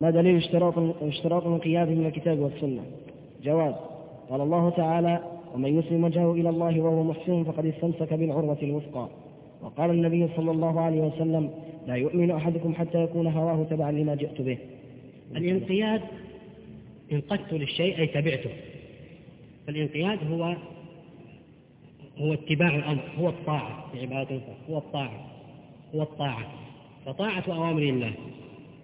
ما دليل اشتراط اشتراط الانقياد من الكتاب والسنة؟ جواب قال الله تعالى ومن يسلم وجهه إلى الله وهو محسن فقد استمسك بالعروة الوثقى وقال النبي صلى الله عليه وسلم لا يؤمن أحدكم حتى يكون هواه تبعا لما جئت به الانقياد انقدت للشيء أي تبعته. فالانقياد هو هو اتباع الأمر هو الطاعة في عبارة هو الطاعة هو الطاعة فطاعة أوامر الله.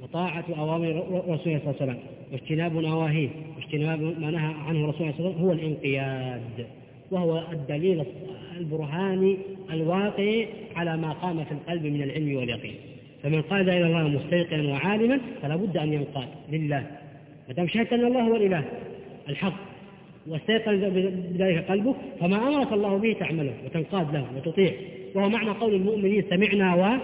وطاعة أوامر رسوله صلى الله عليه وسلم واجتناب نواهيه واجتناب ما نهى عنه رسول الله صلى الله عليه وسلم هو الانقياد وهو الدليل البرهاني الواقع على ما قام في القلب من العلم واليقين. فمن قال إلى الله مستيقنا وعالما فلا بد أن ينقاد لله. ما دام شهدت أن الله هو الإله الحق واستيقن بذلك قلبه فما أمرك الله به تعمله وتنقاد له وتطيع. وهو معنى قول المؤمنين سمعنا و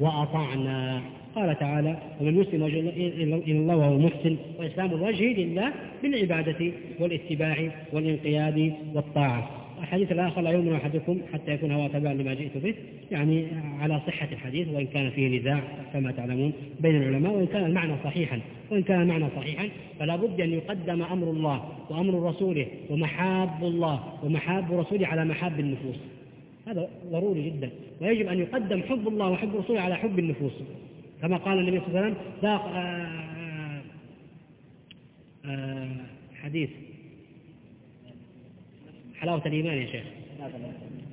وأطعنا. قال تعالى ومن يسلم وجه إلى الله وهو محسن وإسلام الوجه لله بالعبادة والاتباع والانقياد والطاعة. الحديث الآخر لا يؤمن أحدكم حتى يكون هو تبعا لما جئت به يعني على صحة الحديث وإن كان فيه نزاع كما تعلمون بين العلماء وإن كان المعنى صحيحا وإن كان المعنى صحيحا فلا بد أن يقدم أمر الله وأمر رسوله ومحاب الله ومحاب رسوله على محاب النفوس. هذا ضروري جدا ويجب أن يقدم حب الله وحب رسوله على حب النفوس. كما قال النبي صلى الله عليه وسلم ذاق آه، آه، آه، حديث. حلاوة الإيمان يا شيخ.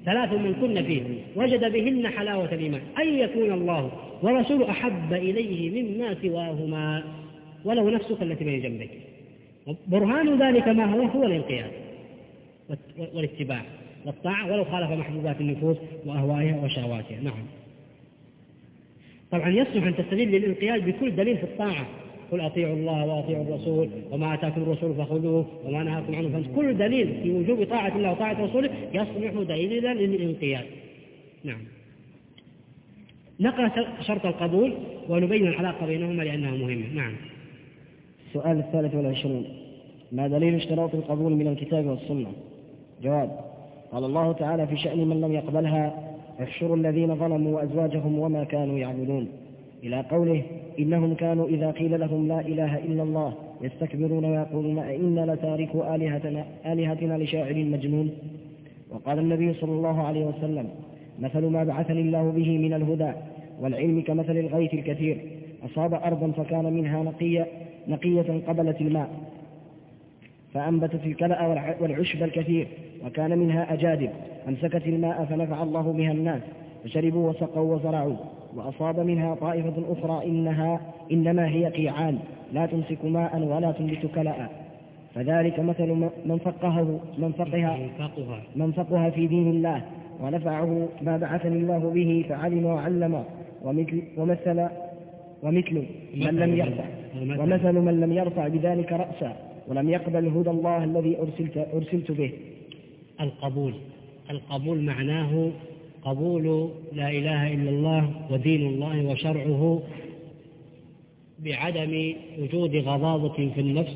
ثلاث من كن فيه. وجد بهن حلاوة الإيمان. أن يكون الله ورسوله أحب إليه مما سواهما. ولو نفسك التي بين جنبك برهان ذلك ما هو هو الانقياد والاتباع. والطاعة ولو خالف محبوبات النفوس وأهوائها وشهواتها. نعم. طبعا يصلح أن تستدل للانقياد بكل دليل في الطاعة. قل أطيعوا الله وأطيعوا الرسول وما أتاكم الرسول فخذوه وما نهاكم عنه. فانتهوا كل دليل في وجوب طاعة الله وطاعة رسوله يصلح دليلا للانقياد. نعم. نقرأ شرط القبول ونبين العلاقة بينهما لأنها مهمة. نعم. السؤال الثالث والعشرون. ما دليل اشتراط القبول من الكتاب والسنة؟ جواب. قال الله تعالى في شأن من لم يقبلها احشروا الذين ظلموا وأزواجهم وما كانوا يعبدون. إلى قوله إنهم كانوا إذا قيل لهم لا إله إلا الله يستكبرون ويقولون أئنا لتاركوا آلهتنا, آلهتنا لشاعر مجنون. وقال النبي صلى الله عليه وسلم مثل ما بعثني الله به من الهدى والعلم كمثل الغيث الكثير أصاب أرضا فكان منها نقية نقية قبلت الماء. فأنبتت الكلأ والعشب الكثير وكان منها أجادب أمسكت الماء فنفع الله بها الناس فشربوا وسقوا وزرعوا وأصاب منها طائفة أخرى إنها إنما هي قيعان لا تمسك ماء ولا تنبت كلأ. فذلك مثل من فقهه من فقها من فقها في دين الله ونفعه ما بعثني الله به فعلم وعلم ومثل ومثل ومثل من لم يرفع ومثل من لم يرفع بذلك رأسا. ولم يقبل هدى الله الذي أرسلت, أرسلت به. القبول. القبول معناه قبول لا إله إلا الله ودين الله وشرعه بعدم وجود غضاضة في النفس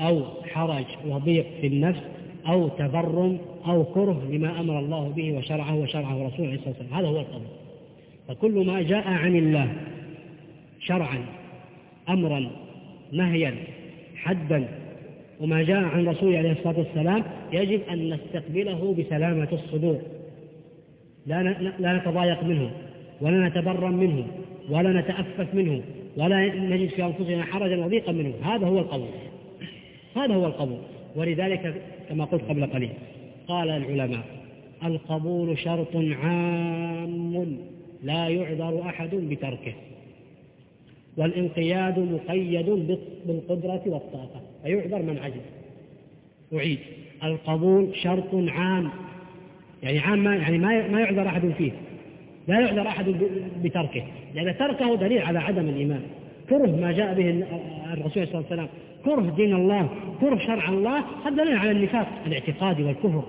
أو حرج وضيق في النفس أو تبرم أو كره لما أمر الله به وشرعه وشرعه رسوله عليه الصلاة والسلام هذا هو القبول. فكل ما جاء عن الله شرعا أمرا نهيا حدا وما جاء عن رسوله عليه الصلاة والسلام يجب أن نستقبله بسلامة الصدور. لا لا نتضايق منه ولا نتبرم منه ولا نتأفف منه ولا نجد في أنفسنا حرجا وضيقا منه. هذا هو القبول. هذا هو القبول. ولذلك كما قلت قبل قليل قال العلماء القبول شرط عام لا يعذر أحد بتركه والانقياد مقيد بالقدرة والطاقة. فيعذر من عجز أعيد. القبول شرط عام. يعني عام ما يعني ما يعذر أحد فيه. لا يعذر أحد بتركه. لأن تركه دليل على عدم الإيمان. كره ما جاء به الرسول صلى الله عليه وسلم. كره دين الله كره شرع الله هذا دليل على النفاق الاعتقادي والكفر.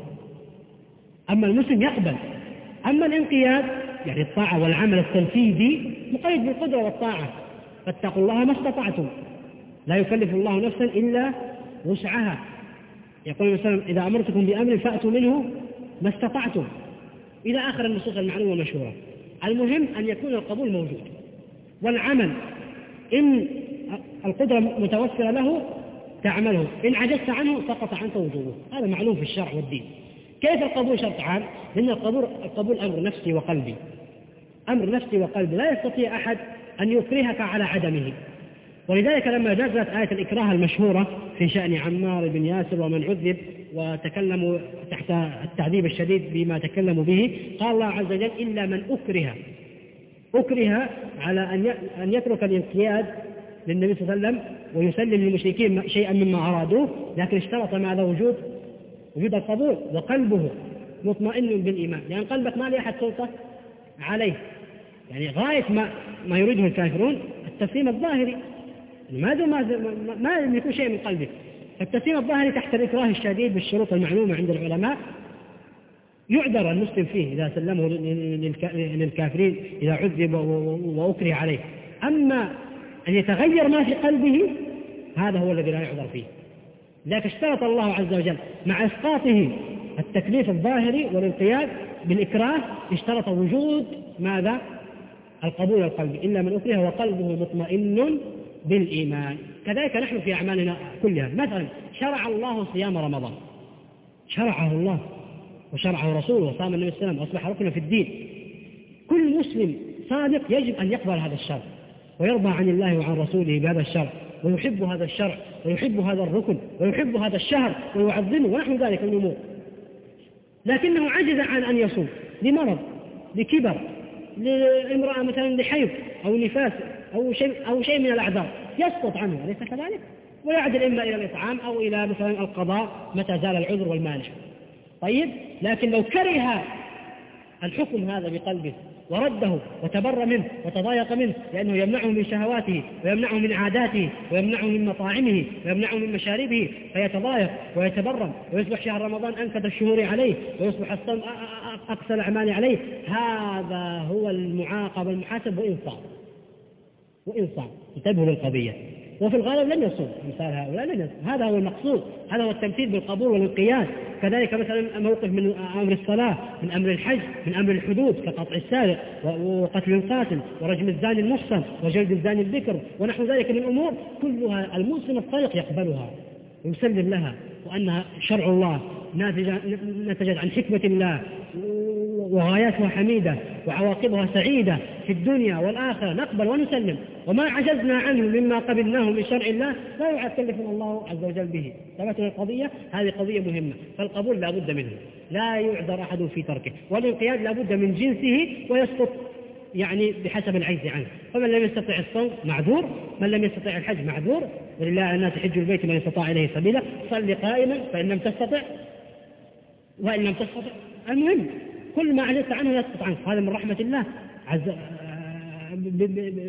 أما المسلم يقبل. أما الانقياد يعني الطاعة والعمل التنفيذي مقيد بالقدرة والطاعة. فاتقوا الله ما استطعتم. لا يكلف الله نفسا إلا وسعها. يقول وسلم إذا أمرتكم بأمر فأتوا منه ما استطعتم. إلى آخر النصوص المعلومة المشهورة المهم أن يكون القبول موجود. والعمل إن القدرة متوفرة له تعمله. إن عجزت عنه سقط عنك وجوبه. هذا معلوم في الشرع والدين. كيف القبول شرط عام؟ لأن القبول, القبول أمر نفسي وقلبي. أمر نفسي وقلبي. لا يستطيع أحد أن يكرهك على عدمه. ولذلك لما نزلت آية الإكراه المشهورة في شأن عمار بن ياسر ومن عذب وتكلموا تحت التعذيب الشديد بما تكلموا به قال الله عز وجل إلا من أكره أكره على أن يترك الانقياد للنبي صلى الله عليه وسلم ويسلم للمشركين شيئا مما أرادوه لكن اشترط مع هذا وجود وجود القبول وقلبه مطمئن بالإيمان لأن قلبك ما لأحد سلطة عليه. يعني غاية ما ما يريده الكافرون التسليم الظاهري. ما ما ما يكون شيء من قلبك فالتسليم الظاهري تحت الإكراه الشديد بالشروط المعلومة عند العلماء. يعذر المسلم فيه إذا سلمه للكافرين إذا عذب وأكره عليه. أما أن يتغير ما في قلبه هذا هو الذي لا يعذر فيه. لكن اشترط الله عز وجل مع إسقاطه التكليف الظاهري والانقياد بالإكراه اشترط وجود ماذا؟ القبول القلبي إلا من أكره وقلبه مطمئن بالإيمان. كذلك نحن في أعمالنا كلها. مثلا شرع الله صيام رمضان. شرعه الله وشرعه رسوله وصام النبي وسلم وأصبح ركنا في الدين. كل مسلم صادق يجب أن يقبل هذا الشرع ويرضى عن الله وعن رسوله بهذا الشرع ويحب هذا الشرع ويحب هذا الركن ويحب هذا الشهر ويعظمه ونحو ذلك من الأمور. لكنه عجز عن أن يصوم لمرض لكبر لامرأة مثلا لحيض أو نفاس أو شيء أو شيء من الأعذار. يسقط عنه أليس كذلك؟ ويعدل إما إلى الإطعام أو إلى مثلا القضاء متى زال العذر والمانع. طيب لكن لو كره الحكم هذا بقلبه ورده وتبر منه وتضايق منه لأنه يمنعه من شهواته ويمنعه من عاداته ويمنعه من مطاعمه ويمنعه من مشاربه فيتضايق ويتبرم ويصبح شهر رمضان أنكد الشهور عليه ويصبح الصوم أقصى الأعمال عليه. هذا هو المعاقب المحاسب وإن صام وإن صام انتبهوا للقضية. وفي الغالب لن يصوم. مثال هؤلاء لن يصوم. هذا هو المقصود. هذا هو التمثيل بالقبول والانقياد. كذلك مثلا موقف من أمر الصلاة من أمر الحج من أمر الحدود كقطع السارق وقتل القاتل ورجم الزاني المحصن وجلد الزاني الذكر ونحو ذلك من الأمور. كلها المسلم الصادق يقبلها. ويسلم لها وأنها شرع الله نتجت عن حكمة الله وغاياتها حميدة وعواقبها سعيدة في الدنيا والآخرة نقبل ونسلم. وما عجزنا عنه مما قبلناه من شرع الله لا يكلفنا الله عز وجل به. ثبت القضية؟ هذه قضية مهمة. فالقبول لا بد منه. لا يعذر أحد في تركه. والانقياد لا بد من جنسه ويسقط. يعني بحسب العجز عنه. فمن لم يستطع الصوم معذور من لم يستطع الحج معذور. ولله الناس حج البيت من استطاع إليه سبيلا. صل قائما فإن لم تستطع وإن لم تستطع. المهم كل ما عجزت عنه يسقط عنك هذا من رحمة الله عز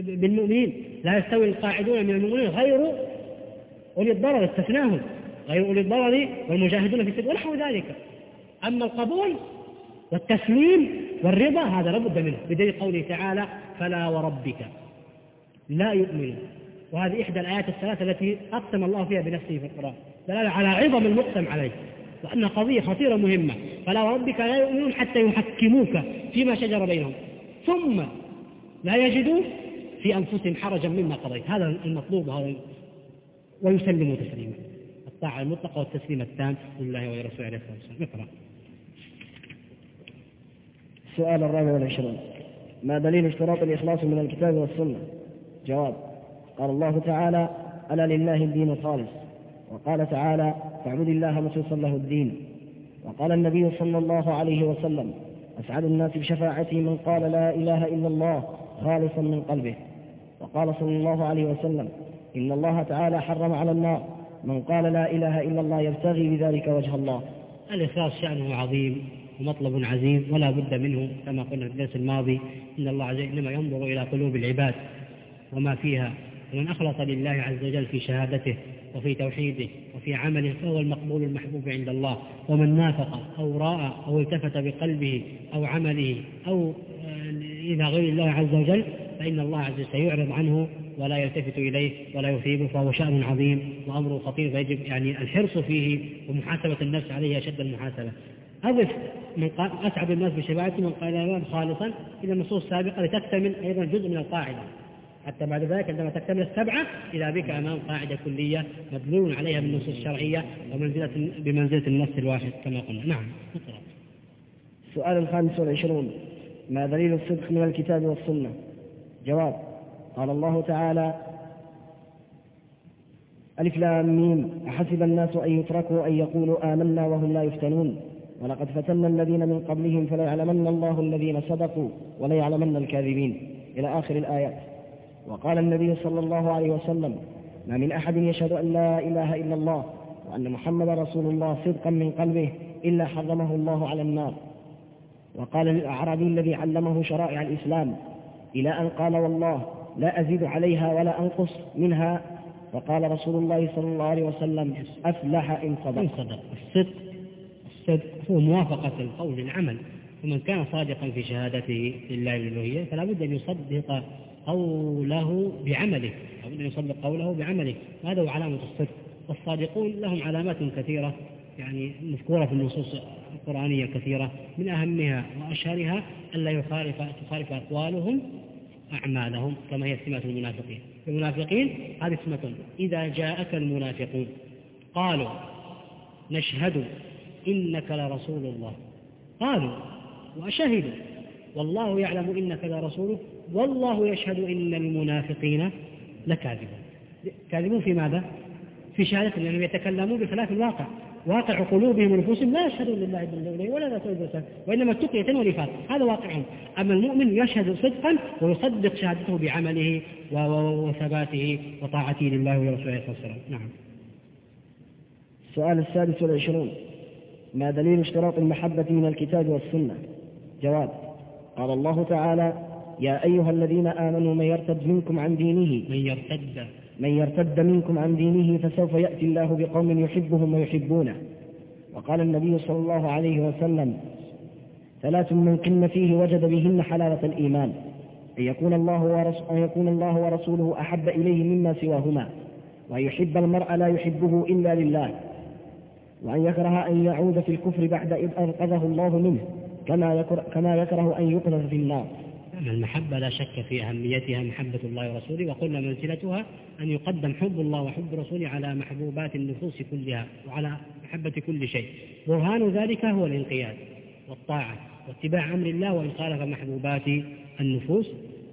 بالمؤمنين. لا يستوي القاعدون من المؤمنين غير أولي الضرر استثناهم. غير أولي الضرر والمجاهدون في سبيل ونحو ذلك. أما القبول والتسليم والرضا هذا لابد منه. بدليل قوله تعالى فلا وربك لا يؤمنون. وهذه إحدى الآيات الثلاثة التي أقسم الله فيها بنفسه في القرآن. دلالة على عظم المقسم عليه. وأنها قضية خطيرة مهمة. فلا وربك لا يؤمنون حتى يحكموك فيما شجر بينهم. ثم لا يجدوا في أنفسهم حرجا مما قضيت. هذا المطلوب وهذا ويسلموا تسليما. الطاعة المطلقة والتسليم التام. لله ولرسوله عليه الصلاة والسلام. السؤال الرابع والعشرون. ما دليل اشتراط الإخلاص من الكتاب والسنة؟ جواب قال الله تعالى ألا لله الدين الخالص وقال تعالى فاعبد الله مخلصا له الدين. وقال النبي صلى الله عليه وسلم أسعد الناس بشفاعته من قال لا إله إلا الله خالصا من قلبه. وقال صلى الله عليه وسلم إن الله تعالى حرم على النار. من قال لا إله إلا الله يبتغي بذلك وجه الله. الإخلاص شأنه عظيم. ومطلب عزيز ولا بد منه كما قلنا في الدرس الماضي إن الله عز وجل إنما ينظر إلى قلوب العباد وما فيها ومن أخلص لله عز وجل في شهادته وفي توحيده وفي عمله فهو المقبول المحبوب عند الله ومن نافق أو راى أو التفت بقلبه أو عمله أو آه، إلى غير الله عز وجل فإن الله عز وجل سيعرض عنه ولا يلتفت إليه ولا يثيبه فهو شأن عظيم وأمره خطير فيجب يعني الحرص فيه ومحاسبة النفس عليه أشد المحاسبة. أضف من قال أسعد الناس بشفاعته من قال الإمام خالصا إلى النصوص السابقة لتكتمل أيضا جزء من القاعدة. حتى بعد ذلك عندما تكتمل السبعة إذا بك أمام قاعدة كلية مدلول عليها بالنصوص الشرعية ومنزلة بمنزلة النص الواحد كما قلنا. نعم السؤال الخامس والعشرون. ما دليل الصدق من الكتاب والسنة؟ جواب قال الله تعالى ألف لام ميم. أحسب الناس أن يتركوا أن يقولوا آمنا وهم لا يفتنون. ولقد فتنا الذين من قبلهم فليعلمن الله الذين صدقوا وليعلمن الكاذبين. إلى آخر الآيات. وقال النبي صلى الله عليه وسلم ما من أحد يشهد أن لا إله إلا الله وأن محمد رسول الله صدقا من قلبه إلا حرمه الله على النار. وقال للأعرابي الذي علمه شرائع الإسلام إلى أن قال والله لا أزيد عليها ولا أنقص منها. فقال رسول الله صلى الله عليه وسلم أفلح إن صدق. الصدق. الصدق. هو موافقة القول للعمل ومن كان صادقا في شهادته لله بالألوهية فلا بد أن يصدق قوله بعمله لابد أن يصدق قوله بعمله. هذا هو علامة الصدق. والصادقون لهم علامات كثيرة يعني مذكورة في النصوص القرآنية كثيرة. من أهمها وأشهرها ألا يخالف تخالف أقوالهم أعمالهم كما هي سمة المنافقين. المنافقين هذه سمة. إذا جاءك المنافقون قالوا نشهد إنك لرسول الله. قالوا وشهدوا. والله يعلم إنك لرسوله والله يشهد إن المنافقين لكاذبون. كاذبون في ماذا؟ في شهادة لأنهم يتكلمون بخلاف الواقع. واقع قلوبهم ونفوسهم لا يشهدون لله بالله ولا لا تؤذى وإنما التقية والنفاق هذا واقعهم أما المؤمن يشهد صدقا ويصدق شهادته بعمله وثباته وطاعته لله ورسوله صلى الله عليه وسلم. نعم. السؤال السادس والعشرون. ما دليل اشتراط المحبة من الكتاب والسنة. جواب قال الله تعالى يا أيها الذين آمنوا من يرتد منكم عن دينه من يرتد. من يرتد منكم عن دينه فسوف يأتي الله بقوم يحبهم ويحبونه. وقال النبي صلى الله عليه وسلم ثلاث من كن فيه وجد بهن حلاوة الإيمان أن يكون الله ورسوله, أن يكون الله ورسوله أحب إليه مما سواهما وأن يحب المرء لا يحبه إلا لله. وأن يكره أن يعود في الكفر بعد إذ أنقذه الله منه كما يكره, كما يكره أن يقذف في النار. المحبة لا شك في أهميتها محبة الله ورسوله وقلنا منزلتها أن يقدم حب الله وحب رسوله على محبوبات النفوس كلها وعلى محبة كل شيء. برهان ذلك هو الانقياد والطاعة واتباع أمر الله وإن خالف محبوبات النفوس.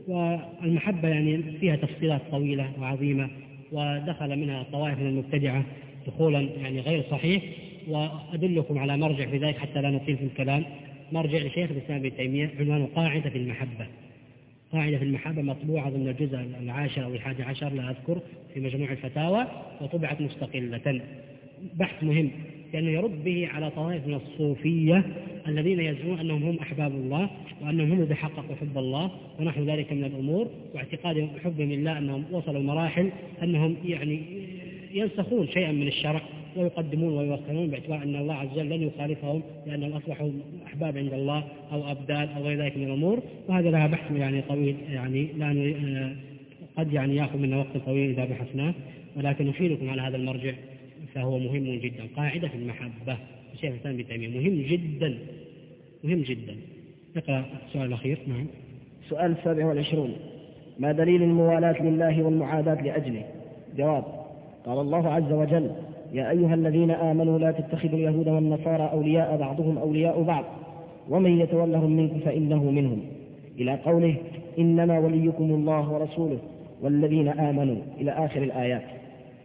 والمحبة يعني فيها تفصيلات طويلة وعظيمة ودخل منها طوائف من المبتدعة دخولا يعني غير صحيح وأدلكم على مرجع في ذلك حتى لا نطيل في الكلام. مرجع لشيخ الإسلام ابن تيمية عنوانه قاعدة في المحبة. قاعدة في المحبة مطبوعة ضمن الجزء العاشر أو الحادي عشر لا أذكر في مجموع الفتاوى وطبعت مستقلة. بحث مهم لأنه يرد به على طوائف من الصوفية الذين يزعمون أنهم هم أحباب الله وأنهم هم الذين حققوا حب الله ونحو ذلك من الأمور واعتقاد حبهم لله أنهم وصلوا مراحل أنهم يعني ينسخون شيئا من الشرع ويقدمون ويوصلون باعتبار أن الله عز وجل لن يخالفهم لأنهم أصبحوا أحباب عند الله أو أبدال أو غير ذلك من الأمور. وهذا لها بحث يعني طويل يعني لا آه، قد يعني يأخذ منا وقت طويل إذا بحثناه ولكن نشيركم على هذا المرجع فهو مهم جدا. قاعدة في المحبة الشيخ الإسلام ابن تيمية مهم جدا مهم جدا. نقرأ السؤال الأخير. نعم. السؤال السابع والعشرون. ما دليل الموالاة لله والمعاداة لأجله؟ جواب. قال الله عز وجل يا أيها الذين آمنوا لا تتخذوا اليهود والنصارى أولياء بعضهم أولياء بعض. ومن يتولهم منكم فإنه منهم. إلى قوله إنما وليكم الله ورسوله والذين آمنوا. إلى آخر الآيات.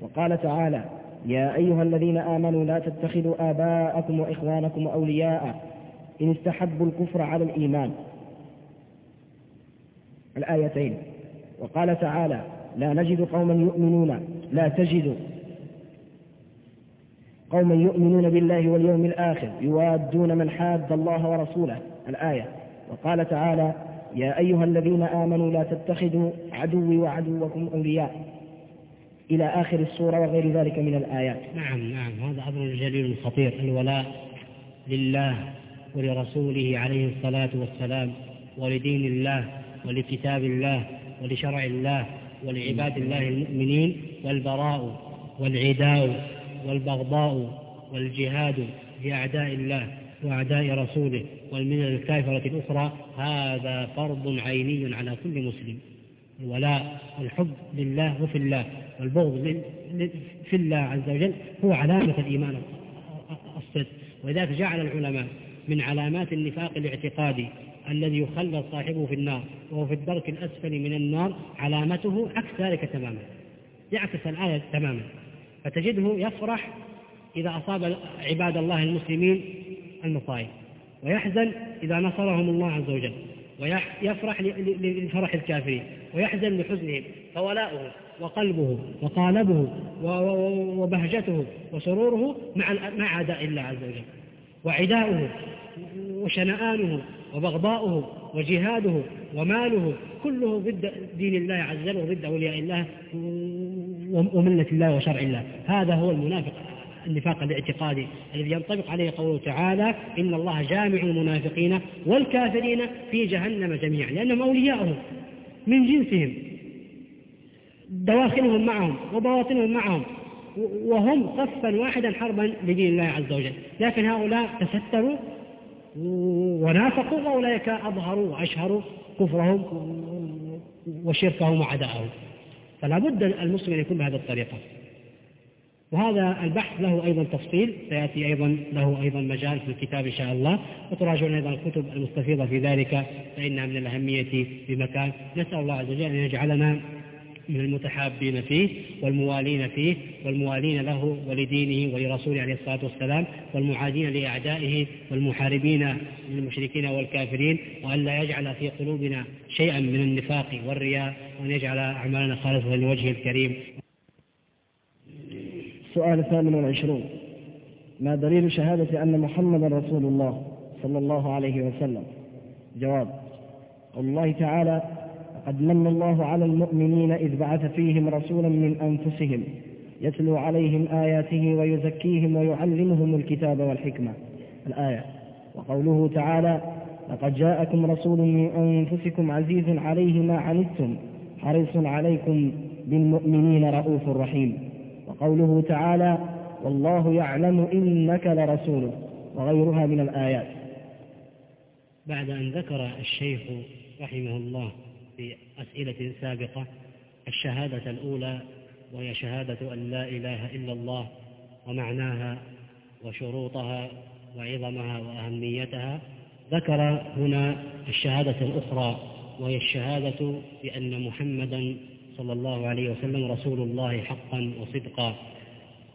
وقال تعالى يا أيها الذين آمنوا لا تتخذوا آباءكم وإخوانكم أولياء. إن استحبوا الكفر على الإيمان. الآيتين. وقال تعالى لا نجد قوما يؤمنون. لا تجد قوما يؤمنون بالله واليوم الآخر يوادون من حاد الله ورسوله. الآية. وقال تعالى يا أيها الذين آمنوا لا تتخذوا عدوي وعدوكم أولياء. إلى آخر السورة وغير ذلك من الآيات. نعم نعم. هذا أمر جليل خطير الولاء لله ولرسوله عليه الصلاة والسلام ولدين الله ولكتاب الله ولشرع الله ولعباد الله المؤمنين والبراء والعداء والبغضاء والجهاد في أعداء الله وأعداء رسوله والملل الكافرة الأخرى هذا فرض عيني على كل مسلم. الولاء والحب لله وفي الله والبغض في الله عز وجل هو علامة الإيمان الصدق. ولذلك جعل العلماء من علامات النفاق الاعتقادي الذي يخلد صاحبه في النار وهو في الدرك الأسفل من النار علامته عكس ذلك تماما. يعكس الآية تماما. فتجده يفرح إذا أصاب عباد الله المسلمين المصائب ويحزن إذا نصرهم الله عز وجل ويفرح لفرح الكافرين ويحزن لحزنهم فولاؤه وقلبه وقالبه وبهجته وسروره مع مع أعداء الله عز وجل. وعداؤه وشنآنه وبغضاؤه وجهاده وماله كله ضد دين الله عز وجل وضد أولياء الله وملة الله وشرع الله. هذا هو المنافق النفاق الاعتقادي الذي ينطبق عليه قوله تعالى إن الله جامع المنافقين والكافرين في جهنم جميعا لأنهم أولياؤهم من جنسهم دواخلهم معهم وبواطنهم معهم. وهم صفا واحدا حربا لدين الله عز وجل. لكن هؤلاء تستروا ونافقوا وأولئك أظهروا وأشهروا كفرهم وشركهم وعداءهم. فلا بد المسلم أن يكون بهذه الطريقة. وهذا البحث له أيضا تفصيل. سيأتي أيضا له أيضا مجال في الكتاب إن شاء الله. وتراجعون أيضا الكتب المستفيضة في ذلك. فإنها من الأهمية بمكان نسأل الله عز وجل أن يجعلنا من المتحابين فيه والموالين فيه والموالين له ولدينه ولرسوله عليه الصلاة والسلام والمعادين لأعدائه والمحاربين للمشركين والكافرين وأن لا يجعل في قلوبنا شيئا من النفاق والرياء وأن يجعل أعمالنا خالصة لوجهه الكريم. السؤال الثامن والعشرون ما دليل شهادة أن محمدا رسول الله صلى الله عليه وسلم؟ جواب الله تعالى قد من الله على المؤمنين إذ بعث فيهم رسولا من أنفسهم يتلو عليهم آياته ويزكيهم ويعلمهم الكتاب والحكمة. الآية وقوله تعالى لقد جاءكم رسول من أنفسكم عزيز عليه ما عنتم حريص عليكم بالمؤمنين رؤوف رحيم. وقوله تعالى والله يعلم إنك لرسوله وغيرها من الآيات. بعد أن ذكر الشيخ رحمه الله في أسئلة سابقة الشهادة الأولى وهي شهادة أن لا إله إلا الله ومعناها وشروطها وعظمها وأهميتها. ذكر هنا الشهادة الأخرى وهي الشهادة بأن محمدا صلى الله عليه وسلم رسول الله حقا وصدقا.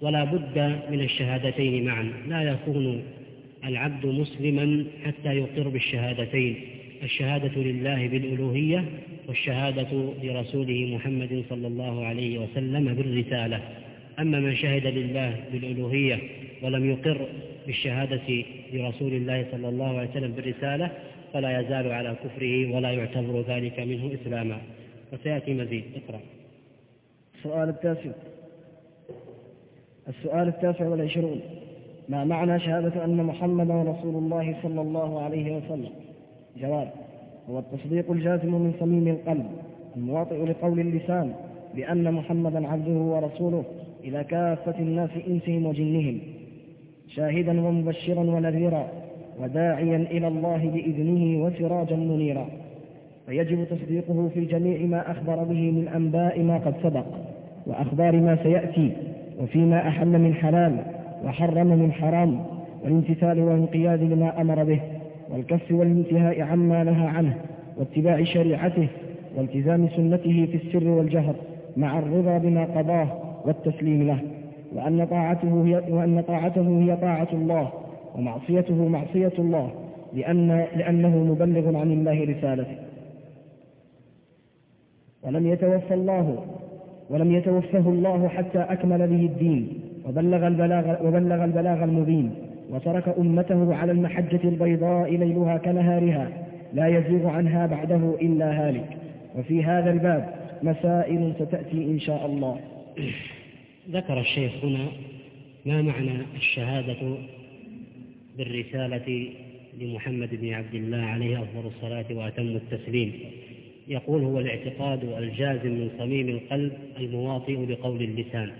ولا بد من الشهادتين معا. لا يكون العبد مسلما حتى يقر بالشهادتين. الشهادة لله بالألوهية والشهادة لرسوله محمد صلى الله عليه وسلم بالرسالة. أما من شهد لله بالألوهية ولم يقر بالشهادة لرسول الله صلى الله عليه وسلم بالرسالة فلا يزال على كفره ولا يعتبر ذلك منه إسلاما. وسيأتي مزيد. اقرأ. السؤال التاسع. السؤال التاسع والعشرون. ما معنى شهادة أن محمدا رسول الله صلى الله عليه وسلم؟ جواب هو التصديق الجازم من صميم القلب المواطئ لقول اللسان بأن محمدا عبده ورسوله إلى كافة الناس إنسهم وجنهم شاهدا ومبشرا ونذيرا وداعيا إلى الله بإذنه وسراجا منيرا. فيجب تصديقه في جميع ما أخبر به من أنباء ما قد سبق وأخبار ما سيأتي وفيما أحل من حلال وحرم من حرام والامتثال والانقياد لما أمر به. والكف والانتهاء عما نهى عنه واتباع شريعته والتزام سنته في السر والجهر مع الرضا بما قضاه والتسليم له وأن طاعته هي, وأن طاعته هي طاعة الله ومعصيته معصية الله لأن لأنه مبلغ عن الله رسالته. ولم يتوفى الله ولم يتوفه الله حتى أكمل به الدين وبلغ البلاغ, وبلغ البلاغ المبين. وترك أمته على المحجة البيضاء ليلها كنهارها لا يزيغ عنها بعده إلا هالك. وفي هذا الباب مسائل ستأتي إن شاء الله. ذكر الشيخ هنا ما معنى الشهادة بالرسالة لمحمد بن عبد الله عليه أفضل الصلاة وأتم التسليم. يقول هو الاعتقاد الجازم من صميم القلب المواطئ لقول اللسان.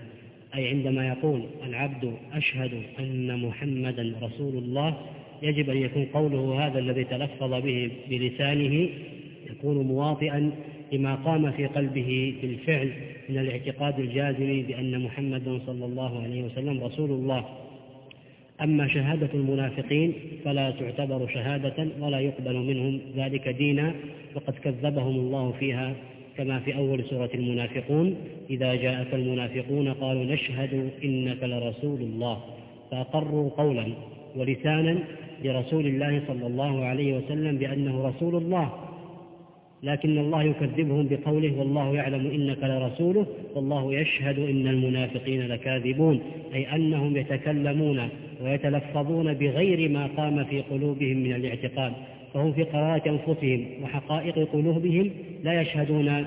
أي عندما يقول العبد أشهد أن محمدا رسول الله يجب أن يكون قوله هذا الذي تلفظ به بلسانه يكون مواطئا لما قام في قلبه بالفعل من الاعتقاد الجازم بأن محمدا صلى الله عليه وسلم رسول الله. أما شهادة المنافقين فلا تعتبر شهادة ولا يقبل منهم ذلك دينا وقد كذبهم الله فيها كما في أول سورة المنافقون إذا جاءك المنافقون قالوا نشهد إنك لرسول الله فأقروا قولا ولسانا لرسول الله صلى الله عليه وسلم بأنه رسول الله. لكن الله يكذبهم بقوله والله يعلم إنك لرسوله والله يشهد إن المنافقين لكاذبون أي أنهم يتكلمون ويتلفظون بغير ما قام في قلوبهم من الاعتقاد. فهم في قرارة أنفسهم وحقائق قلوبهم لا يشهدون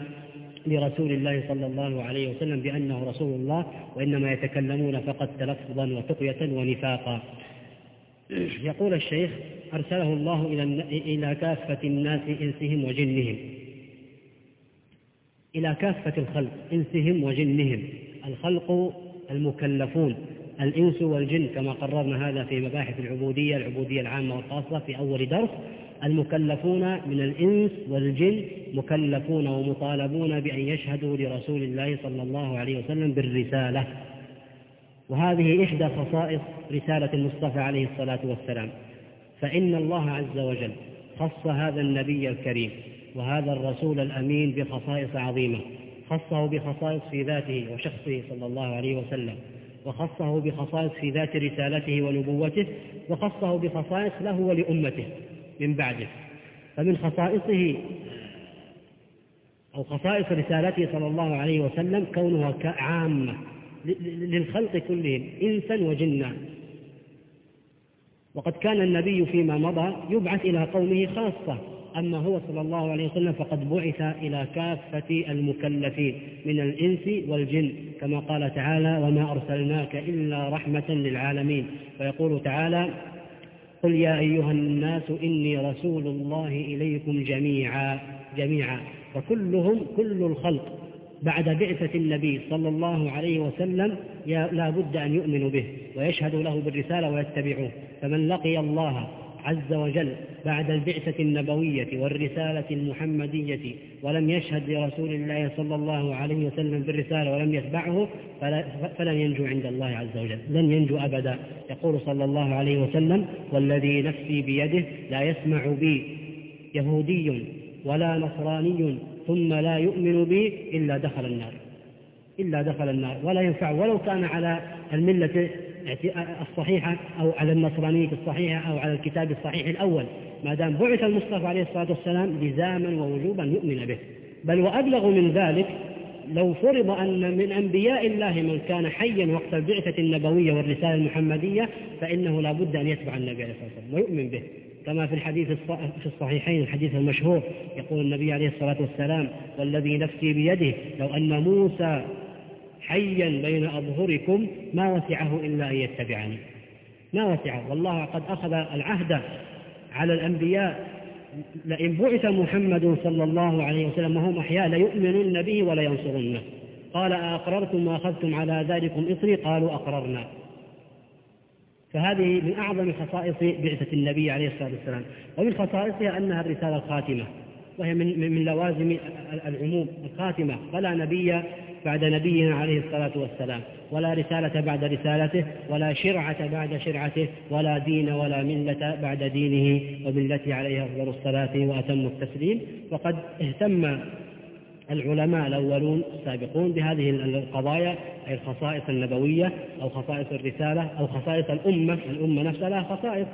لرسول الله صلى الله عليه وسلم بأنه رسول الله وإنما يتكلمون فقط تلفظا وتقية ونفاقا. يقول الشيخ أرسله الله إلى إلى كافة الناس إنسهم وجنهم. إلى كافة الخلق إنسهم وجنهم. الخلق المكلفون الإنس والجن كما قررنا هذا في مباحث العبودية العبودية العامة والخاصة في أول درس. المكلفون من الإنس والجن مكلفون ومطالبون بأن يشهدوا لرسول الله صلى الله عليه وسلم بالرسالة. وهذه إحدى خصائص رسالة المصطفى عليه الصلاة والسلام. فإن الله عز وجل خص هذا النبي الكريم وهذا الرسول الأمين بخصائص عظيمة. خصه بخصائص في ذاته وشخصه صلى الله عليه وسلم. وخصه بخصائص في ذات رسالته ونبوته. وخصه بخصائص له ولأمته. من بعده. فمن خصائصه أو خصائص رسالته صلى الله عليه وسلم كونها عامة للخلق كلهم إنسا وجنا. وقد كان النبي فيما مضى يبعث إلى قومه خاصة أما هو صلى الله عليه وسلم فقد بعث إلى كافة المكلفين من الإنس والجن كما قال تعالى وما أرسلناك إلا رحمة للعالمين. ويقول تعالى قل يا أيها الناس إني رسول الله إليكم جميعا جميعا. وكلهم كل الخلق بعد بعثة النبي صلى الله عليه وسلم لا بد أن يؤمنوا به ويشهدوا له بالرسالة ويتبعوه. فمن لقي الله عز وجل بعد البعثة النبوية والرسالة المحمدية ولم يشهد لرسول الله صلى الله عليه وسلم بالرسالة ولم يتبعه فلن ينجو عند الله عز وجل لن ينجو أبدا. يقول صلى الله عليه وسلم والذي نفسي بيده لا يسمع بي يهودي ولا نصراني ثم لا يؤمن بي إلا دخل النار. إلا دخل النار ولا ينفع ولو كان على الملة الصحيحة أو على النصرانية الصحيحة أو على الكتاب الصحيح الأول ما دام بعث المصطفى عليه الصلاة والسلام لزاما ووجوبا يؤمن به. بل وأبلغ من ذلك لو فرض أن من أنبياء الله من كان حيا وقت البعثة النبوية والرسالة المحمدية فإنه لا بد أن يتبع النبي عليه الصلاة والسلام ويؤمن به. كما في الحديث في الصحيحين الحديث المشهور يقول النبي عليه الصلاة والسلام والذي نفسي بيده لو أن موسى حيا بين أظهركم ما وسعه إلا أن يتبعني. ما وسعه. والله قد أخذ العهد على الأنبياء. لئن بعث محمد صلى الله عليه وسلم وهم أحياء ليؤمنن به ولينصرنه قال أأقررتم وأخذتم على ذلكم إصري؟ قالوا أقررنا. فهذه من أعظم خصائص بعثة النبي عليه الصلاة والسلام. ومن خصائصها أنها الرسالة الخاتمة. وهي من من لوازم العموم الخاتمة. فلا نبي بعد نبينا عليه الصلاة والسلام. ولا رسالة بعد رسالته ولا شرعة بعد شرعته ولا دين ولا ملة بعد دينه وملته عليه أفضل الصلاة وأتم التسليم. وقد اهتم العلماء الأولون السابقون بهذه القضايا أي الخصائص النبوية أو خصائص الرسالة أو خصائص الأمة الأمة نفسها لها خصائص.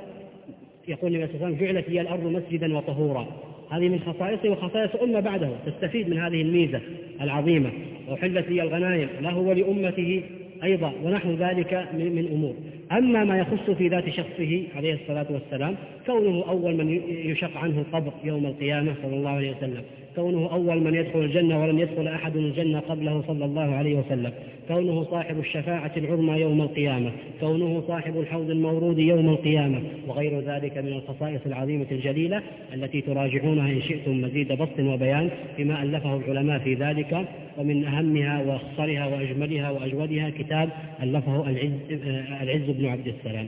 يقول النبي صلى الله عليه وسلم جعلت هي الأرض مسجدا وطهورا. هذه من خصائصه وخصائص أمة بعده تستفيد من هذه الميزة العظيمة. وحلت لي الغنائم له ولأمته أيضا ونحو ذلك من أمور. أما ما يخص في ذات شخصه عليه الصلاة والسلام كونه أول من يشق عنه القبر يوم القيامة صلى الله عليه وسلم. كونه أول من يدخل الجنة ولم يدخل أحد الجنة قبله صلى الله عليه وسلم. كونه صاحب الشفاعة العظمى يوم القيامة. كونه صاحب الحوض المورود يوم القيامة. وغير ذلك من الخصائص العظيمة الجليلة التي تراجعونها إن شئتم مزيد بسط وبيان فيما ألفه العلماء في ذلك. ومن أهمها وأخصرها وأجملها وأجودها كتاب ألفه العز, العز بن عبد السلام.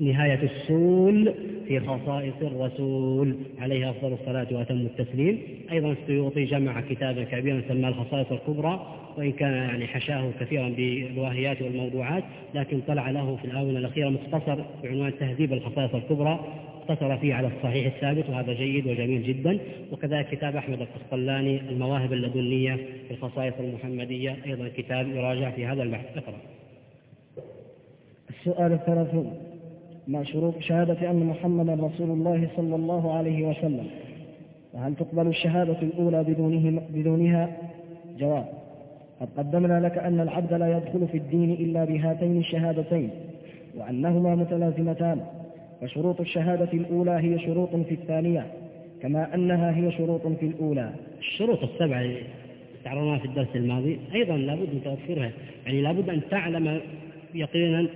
نهاية السول في خصائص الرسول عليه أفضل الصلاة وأتم التسليم. أيضا السيوطي جمع كتابا كبيرا سماه الخصائص الكبرى وإن كان يعني حشاه كثيرا بالواهيات والموضوعات لكن طلع له في الآونة الأخيرة مختصر بعنوان تهذيب الخصائص الكبرى اقتصر فيه على الصحيح الثابت وهذا جيد وجميل جدا. وكذلك كتاب أحمد القسطلاني المواهب اللدنية في الخصائص المحمدية أيضا كتاب يراجع في هذا البحث. اقرأ. السؤال الثلاثون. ما شروط شهادة أن محمدا رسول الله صلى الله عليه وسلم. وهل تقبل الشهادة الأولى بدونه بدونها؟ جواب. قد قدمنا لك أن العبد لا يدخل في الدين إلا بهاتين الشهادتين وأنهما متلازمتان. وشروط الشهادة الأولى هي شروط في الثانية كما أنها هي شروط في الأولى. الشروط السبعة تعرضناها في الدرس الماضي. أيضا لابد من توفرها يعني لابد أن تعلم يقينا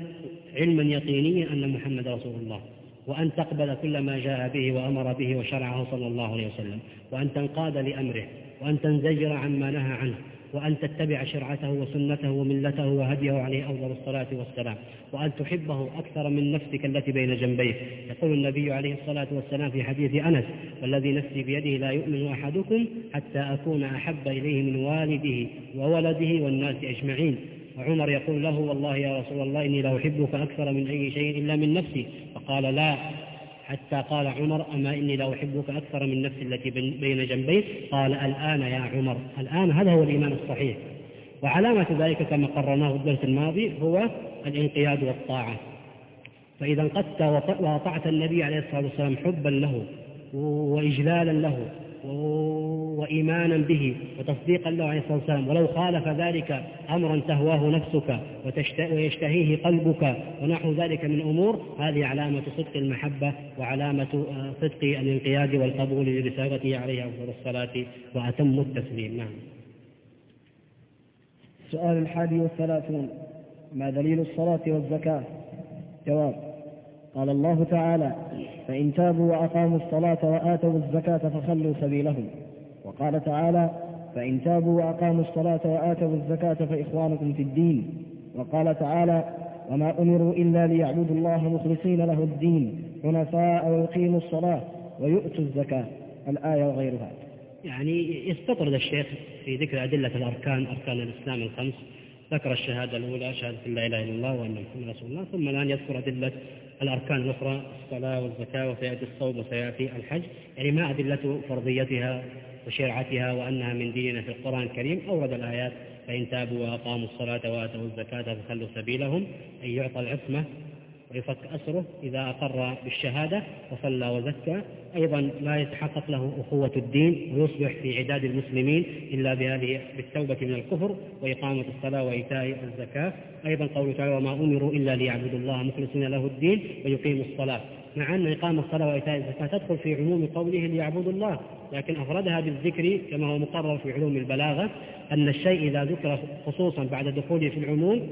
علما يقينيا أن محمد رسول الله وأن تقبل كل ما جاء به وأمر به وشرعه صلى الله عليه وسلم وأن تنقاد لأمره وأن تنزجر عما نهى عنه وأن تتبع شرعته وسنته وملته وهديه عليه أفضل الصلاة والسلام وأن تحبه أكثر من نفسك التي بين جنبيك يقول النبي عليه الصلاة والسلام في حديث أنس والذي نفسي بيده لا يؤمن أحدكم حتى أكون أحب إليه من والده وولده والناس أجمعين. وعمر يقول له والله يا رسول الله إني لأحبك أكثر من أي شيء إلا من نفسي. فقال لا. حتى قال عمر أما إني لأحبك أكثر من نفسي التي بين جنبيك؟ قال الآن يا عمر. الآن هذا هو الإيمان الصحيح. وعلامة ذلك كما قررناه الدرس الماضي هو الانقياد والطاعة. فإذا انقدت وأطعت النبي عليه الصلاة والسلام حبا له وإجلالا له وإيمانا به وتصديقا له عليه الصلاة والسلام. ولو خالف ذلك أمرا تهواه نفسك ويشتهيه قلبك ونحو ذلك من أمور هذه علامة صدق المحبة وعلامة آه، صدق الانقياد والقبول لرسالته عليه أفضل الصلاة وأتم التسليم. نعم. السؤال الحادي والثلاثون ما دليل الصلاة والزكاة؟ جواب قال الله تعالى فإن تابوا وأقاموا الصلاة وآتوا الزكاة فخلوا سبيلهم. وقال تعالى فإن تابوا وأقاموا الصلاة وآتوا الزكاة فإخوانكم في الدين. وقال تعالى وما أمروا إلا ليعبدوا الله مخلصين له الدين حنفاء ويقيموا الصلاة ويؤتوا الزكاة. الآية وغيرها. يعني يستطرد الشيخ في ذكر أدلة الأركان أركان الإسلام الخمس. ذكر الشهادة الأولى شهادة لا إله إلا الله وأن محمد رسول الله ثم الآن يذكر أدلة الأركان الأخرى الصلاة والزكاة وسيأتي الصوم وسيأتي الحج. يعني ما أدلة فرضيتها وشرعتها وأنها من ديننا في القرآن الكريم. أورد الآيات فإن تابوا وأقاموا الصلاة وآتوا الزكاة فخلوا سبيلهم. أن يعطى العصمة ويفك أسره إذا أقر بالشهادة وصلى وزكى. أيضا لا يتحقق له أخوة الدين ويصبح في عداد المسلمين إلا بهذه بالتوبة من الكفر وإقامة الصلاة وإيتاء الزكاة. أيضا قوله تعالى وما أمروا إلا ليعبدوا الله مخلصين له الدين ويقيموا الصلاة. مع أن إقامة الصلاة وإيتاء الزكاة تدخل في عموم قوله ليعبدوا الله لكن أفردها بالذكر كما هو مقرر في علوم البلاغة أن الشيء إذا ذكر خصوصا بعد دخوله في العموم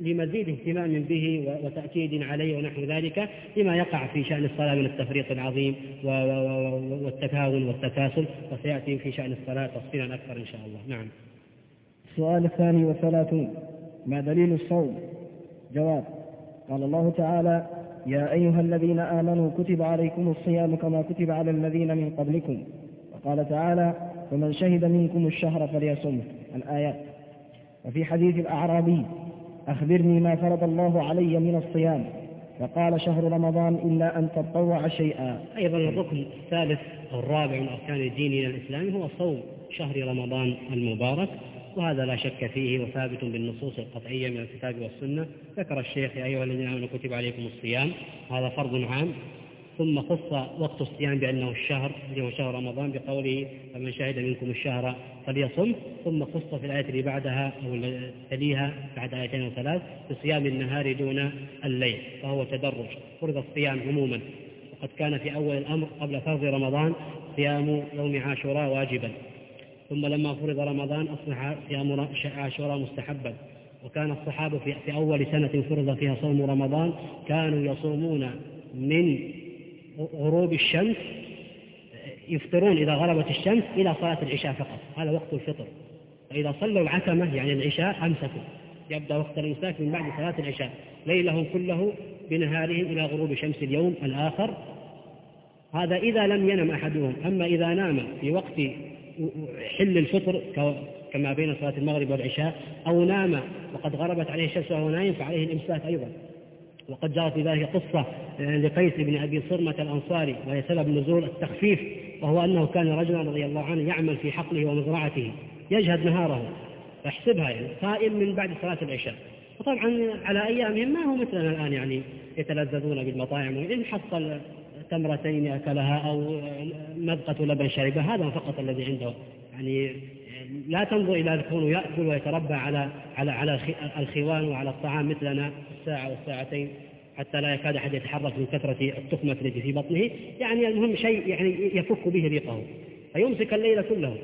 لمزيد اهتمام به وتأكيد عليه ونحو ذلك لما يقع في شأن الصلاة من التفريط العظيم والتكاون والتكاسل وسيأتي في شأن الصلاة تفصيلا أكثر إن شاء الله. نعم. السؤال الثاني والثلاثون ما دليل الصوم؟ جواب قال الله تعالى يا أيها الذين آمنوا كتب عليكم الصيام كما كتب على الذين من قبلكم. وقال تعالى فمن شهد منكم الشهر فليصمه الآيات. وفي حديث الأعرابي أخبرني ما فرض الله علي من الصيام. فقال شهر رمضان إلا أن تطوع شيئا. أيضا الركن الثالث الرابع من أركان الدين الإسلامي هو صوم شهر رمضان المبارك وهذا لا شك فيه وثابت بالنصوص القطعية من الكتاب والسنة. ذكر الشيخ يا أيها الذين آمنوا كتب عليكم الصيام هذا فرض عام. ثم خص وقت الصيام بأنه الشهر اللي هو شهر رمضان بقوله فمن شهد منكم الشهر فليصم ثم خص في الآية اللي بعدها أو تليها بعد آيتين وثلاث بصيام النهار دون الليل فهو تدرج فرض الصيام عموما. وقد كان في أول الأمر قبل فرض رمضان صيام يوم عاشوراء واجبا. ثم لما فرض رمضان أصبح صيام عاشوراء مستحبا. وكان الصحابة في أول سنة فرض فيها صوم رمضان كانوا يصومون من غروب الشمس يفطرون إذا غربت الشمس إلى صلاة العشاء فقط هذا وقت الفطر. فإذا صلوا العتمة يعني العشاء أمسكوا. يبدأ وقت الإمساك من بعد صلاة العشاء. ليلهم كله بنهارهم إلى غروب شمس اليوم الآخر. هذا إذا لم ينم أحدهم. أما إذا نام في وقت حل الفطر كما بين صلاة المغرب والعشاء أو نام وقد غربت عليه الشمس وهو نايم فعليه الإمساك أيضا. وقد جرت ذلك قصة لقيس بن أبي صرمة الأنصاري وهي سبب نزول التخفيف وهو أنه كان رجلا رضي الله عنه يعمل في حقله ومزرعته يجهد نهاره فاحسبها يعني صائم من بعد صلاة العشاء. وطبعا على أيامهم ما هو مثلنا الآن يعني يتلذذون بالمطاعم وإن حصل تمرتين أكلها أو مذقة لبن شربها هذا فقط الذي عنده يعني لا تنظر إلى كونه يأكل ويتربى على على على الخوان وعلى الطعام مثلنا الساعة والساعتين حتى لا يكاد أحد يتحرك من كثرة التخمة التي في بطنه. يعني المهم شيء يعني يفك به ريقه فيمسك الليل كله.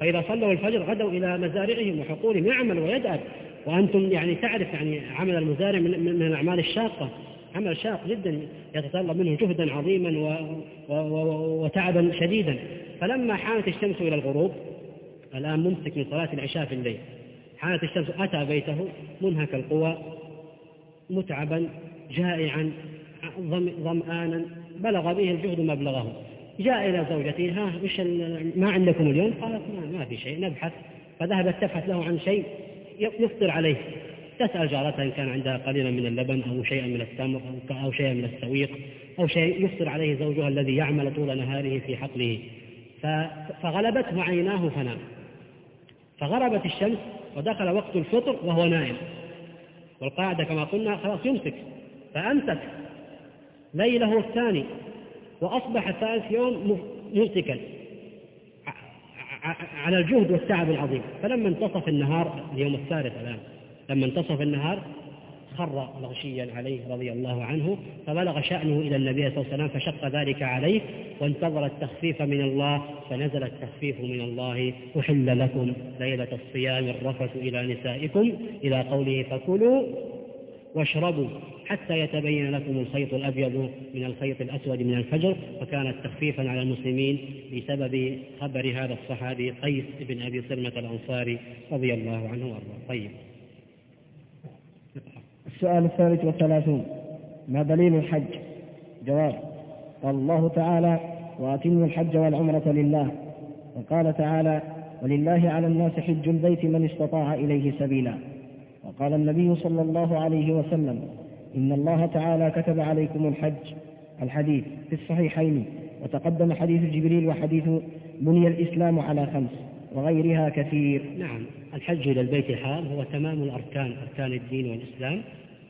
فإذا صلوا الفجر غدوا إلى مزارعهم وحقولهم يعمل ويدأب وأنتم يعني تعرف يعني عمل المزارع من, من الأعمال الشاقة. عمل شاق جدا يتطلب منه جهدا عظيما و و و وتعبا شديدا. فلما حانت الشمس إلى الغروب الآن ممسك من صلاة العشاء في الليل. حانت الشمس أتى بيته منهك القوى متعبا جائعا ظمآنا بلغ به الجهد مبلغه. جاء إلى زوجته ها وش ما عندكم اليوم؟ قالت ما, ما في شيء نبحث. فذهبت تبحث له عن شيء يفطر عليه. تسأل جارتها إن كان عندها قليلا من اللبن أو شيئا من التمر أو شيئا من السويق أو شيء يفطر عليه زوجها الذي يعمل طول نهاره في حقله. فغلبته عيناه فنام. فغربت الشمس ودخل وقت الفطر وهو نائم. والقاعدة كما قلنا خلاص يمسك. فأمسك ليله الثاني وأصبح ثالث يوم ممسكا. على الجهد والتعب العظيم. فلما انتصف النهار اليوم الثالث الآن لما انتصف النهار خر مغشيا عليه رضي الله عنه فبلغ شأنه إلى النبي صلى الله عليه وسلم فشق ذلك عليه وانتظر التخفيف من الله فنزل التخفيف من الله أحل لكم ليلة الصيام الرفث إلى نسائكم إلى قوله فكلوا واشربوا حتى يتبين لكم الخيط الأبيض من الخيط الأسود من الفجر فكانت تخفيفا على المسلمين بسبب خبر هذا الصحابي قيس بن أبي صرمة الأنصاري رضي الله عنه وأرضاه. طيب. السؤال الثالث والثلاثون ما دليل الحج؟ جواب قال الله تعالى وأتموا الحج والعمرة لله. وقال تعالى ولله على الناس حج البيت من استطاع إليه سبيلا. وقال النبي صلى الله عليه وسلم إن الله تعالى كتب عليكم الحج الحديث في الصحيحين وتقدم حديث جبريل وحديث بني الإسلام على خمس وغيرها كثير. نعم الحج إلى البيت الحرام هو تمام الأركان أركان الدين والإسلام.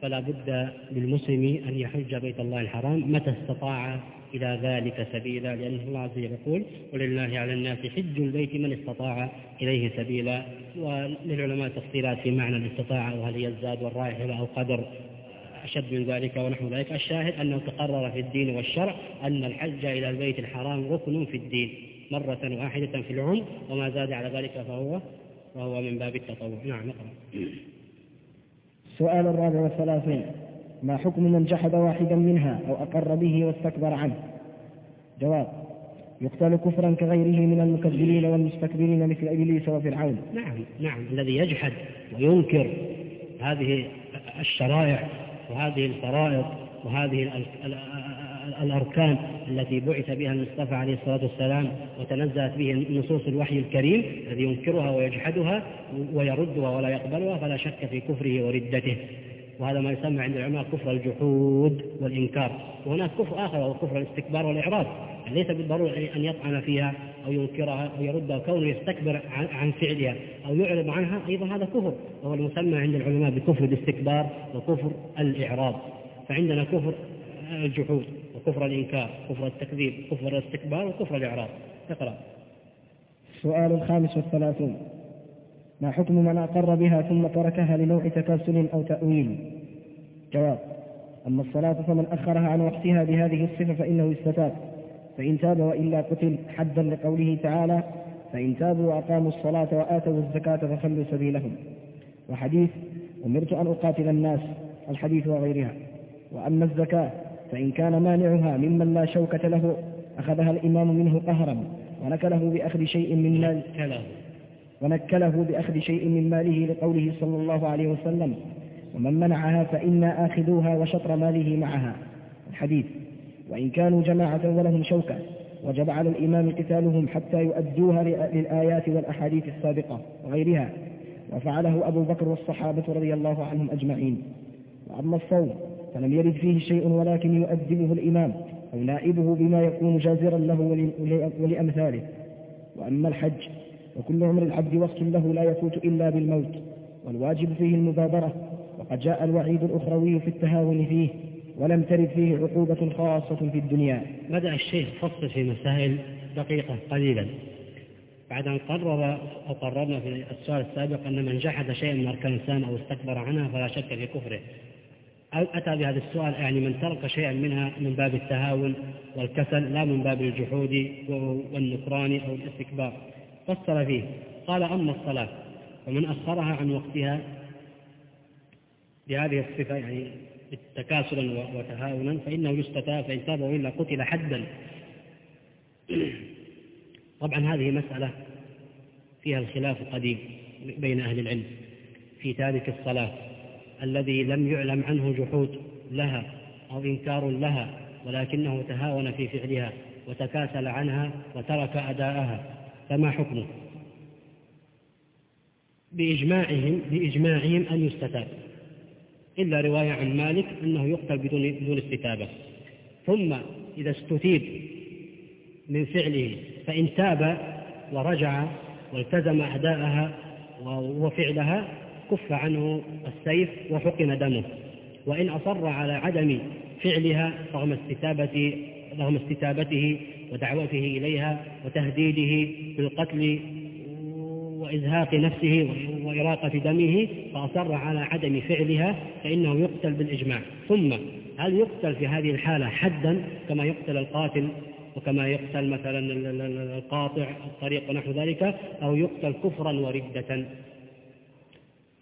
فلا بد للمسلم أن يحج بيت الله الحرام متى استطاع إلى ذلك سبيلا لأن الله عز وجل يقول ولله على الناس حج البيت من استطاع إليه سبيلا. وللعلماء تفصيلات في معنى الاستطاعة وهل هي الزاد والراحلة أو قدر أشد من ذلك ونحو ذلك. الشاهد أنه تقرر في الدين والشرع أن الحج إلى البيت الحرام ركن في الدين مرة واحدة في العمر وما زاد على ذلك فهو وهو من باب التطوع. نعم اقرأ. السؤال الرابع والثلاثون ما حكم من جحد واحدا منها أو أقر به واستكبر عنه؟ جواب يقتل كفرا كغيره من المكذبين والمستكبرين مثل إبليس وفرعون. نعم نعم الذي يجحد وينكر هذه الشرائع وهذه الفرائض وهذه الأركان التي بعث بها المصطفى عليه الصلاة والسلام وتنزلت به نصوص الوحي الكريم الذي ينكرها ويجحدها ويردها ولا يقبلها فلا شك في كفره وردته. وهذا ما يسمى عند العلماء كفر الجحود والإنكار. وهناك كفر آخر وهو كفر الاستكبار والإعراض. ليس بالضرورة أن يطعن فيها أو ينكرها أو يردها كونه يستكبر عن فعلها أو يعرض عنها. أيضا هذا كفر. وهو المسمى عند العلماء بكفر الاستكبار وكفر الإعراض. فعندنا كفر الجحود. وكفر الإنكار كفر التكذيب كفر الاستكبار وكفر الإعراض. اقرأ. السؤال الخامس والثلاثون. ما حكم من أقر بها ثم تركها لنوع تكاسل أو تأويل؟ جواب. أما الصلاة فمن أخرها عن وقتها بهذه الصفة فإنه استتاب. فإن تاب وإلا قتل حدا لقوله تعالى فإن تابوا وأقاموا الصلاة وآتوا الزكاة فخلوا سبيلهم. وحديث أمرت أن أقاتل الناس الحديث وغيرها. وأما الزكاة فإن كان مانعها ممن لا شوكة له أخذها الإمام منه قهرا ونكله بأخذ شيء من مال ونكله بأخذ شيء من ماله لقوله صلى الله عليه وسلم ومن منعها فإنا آخذوها وشطر ماله معها. الحديث وإن كانوا جماعة ولهم شوكة وجب على الإمام قتالهم حتى يؤدوها للآيات والأحاديث السابقة وغيرها. وفعله أبو بكر والصحابة رضي الله عنهم أجمعين. وأما الصوم فلم يرد فيه شيء ولكن يؤدبه الإمام أو نائبه بما يكون جازرا له ولأمثاله. وأما الحج وكل عمر العبد وقت له لا يفوت إلا بالموت والواجب فيه المبادرة وقد جاء الوعيد الأخروي في التهاون فيه ولم ترد فيه عقوبة خاصة في الدنيا. بدأ الشيخ فصل في مسائل دقيقة قليلا. بعد أن قرر أو قررنا في السؤال السابق أن من جحد شيئا من أركان الإسلام أو استكبر عنها فلا شك في كفره. أتى بهذا السؤال يعني من ترك شيئا منها من باب التهاون والكسل لا من باب الجحود والنكران أو الاستكبار. فصل فيه. قال أما الصلاة ومن أخرها عن وقتها بهذه الصفة يعني تكاسلا وتهاونا فإنه يستتاب فإن تاب وإلا قتل حدا. طبعا هذه مسألة فيها الخلاف قديم بين أهل العلم في تارك الصلاة. الذي لم يعلم عنه جحود لها أو إنكار لها ولكنه تهاون في فعلها وتكاسل عنها وترك أداءها فما حكمه؟ بإجماعهم بإجماعهم أن يستتاب. إلا رواية عن مالك أنه يقتل بدون بدون استتابة. ثم إذا استتيب من فعله فإن تاب ورجع والتزم أداءها وفعلها كف عنه السيف وحقن دمه. وإن أصر على عدم فعلها رغم استتابة رغم استتابته ودعوته إليها وتهديده بالقتل وإزهاق نفسه وإراقة دمه فأصر على عدم فعلها فإنه يقتل بالإجماع. ثم هل يقتل في هذه الحالة حدا كما يقتل القاتل وكما يقتل مثلا القاطع الطريق ونحو ذلك أو يقتل كفرا وردة؟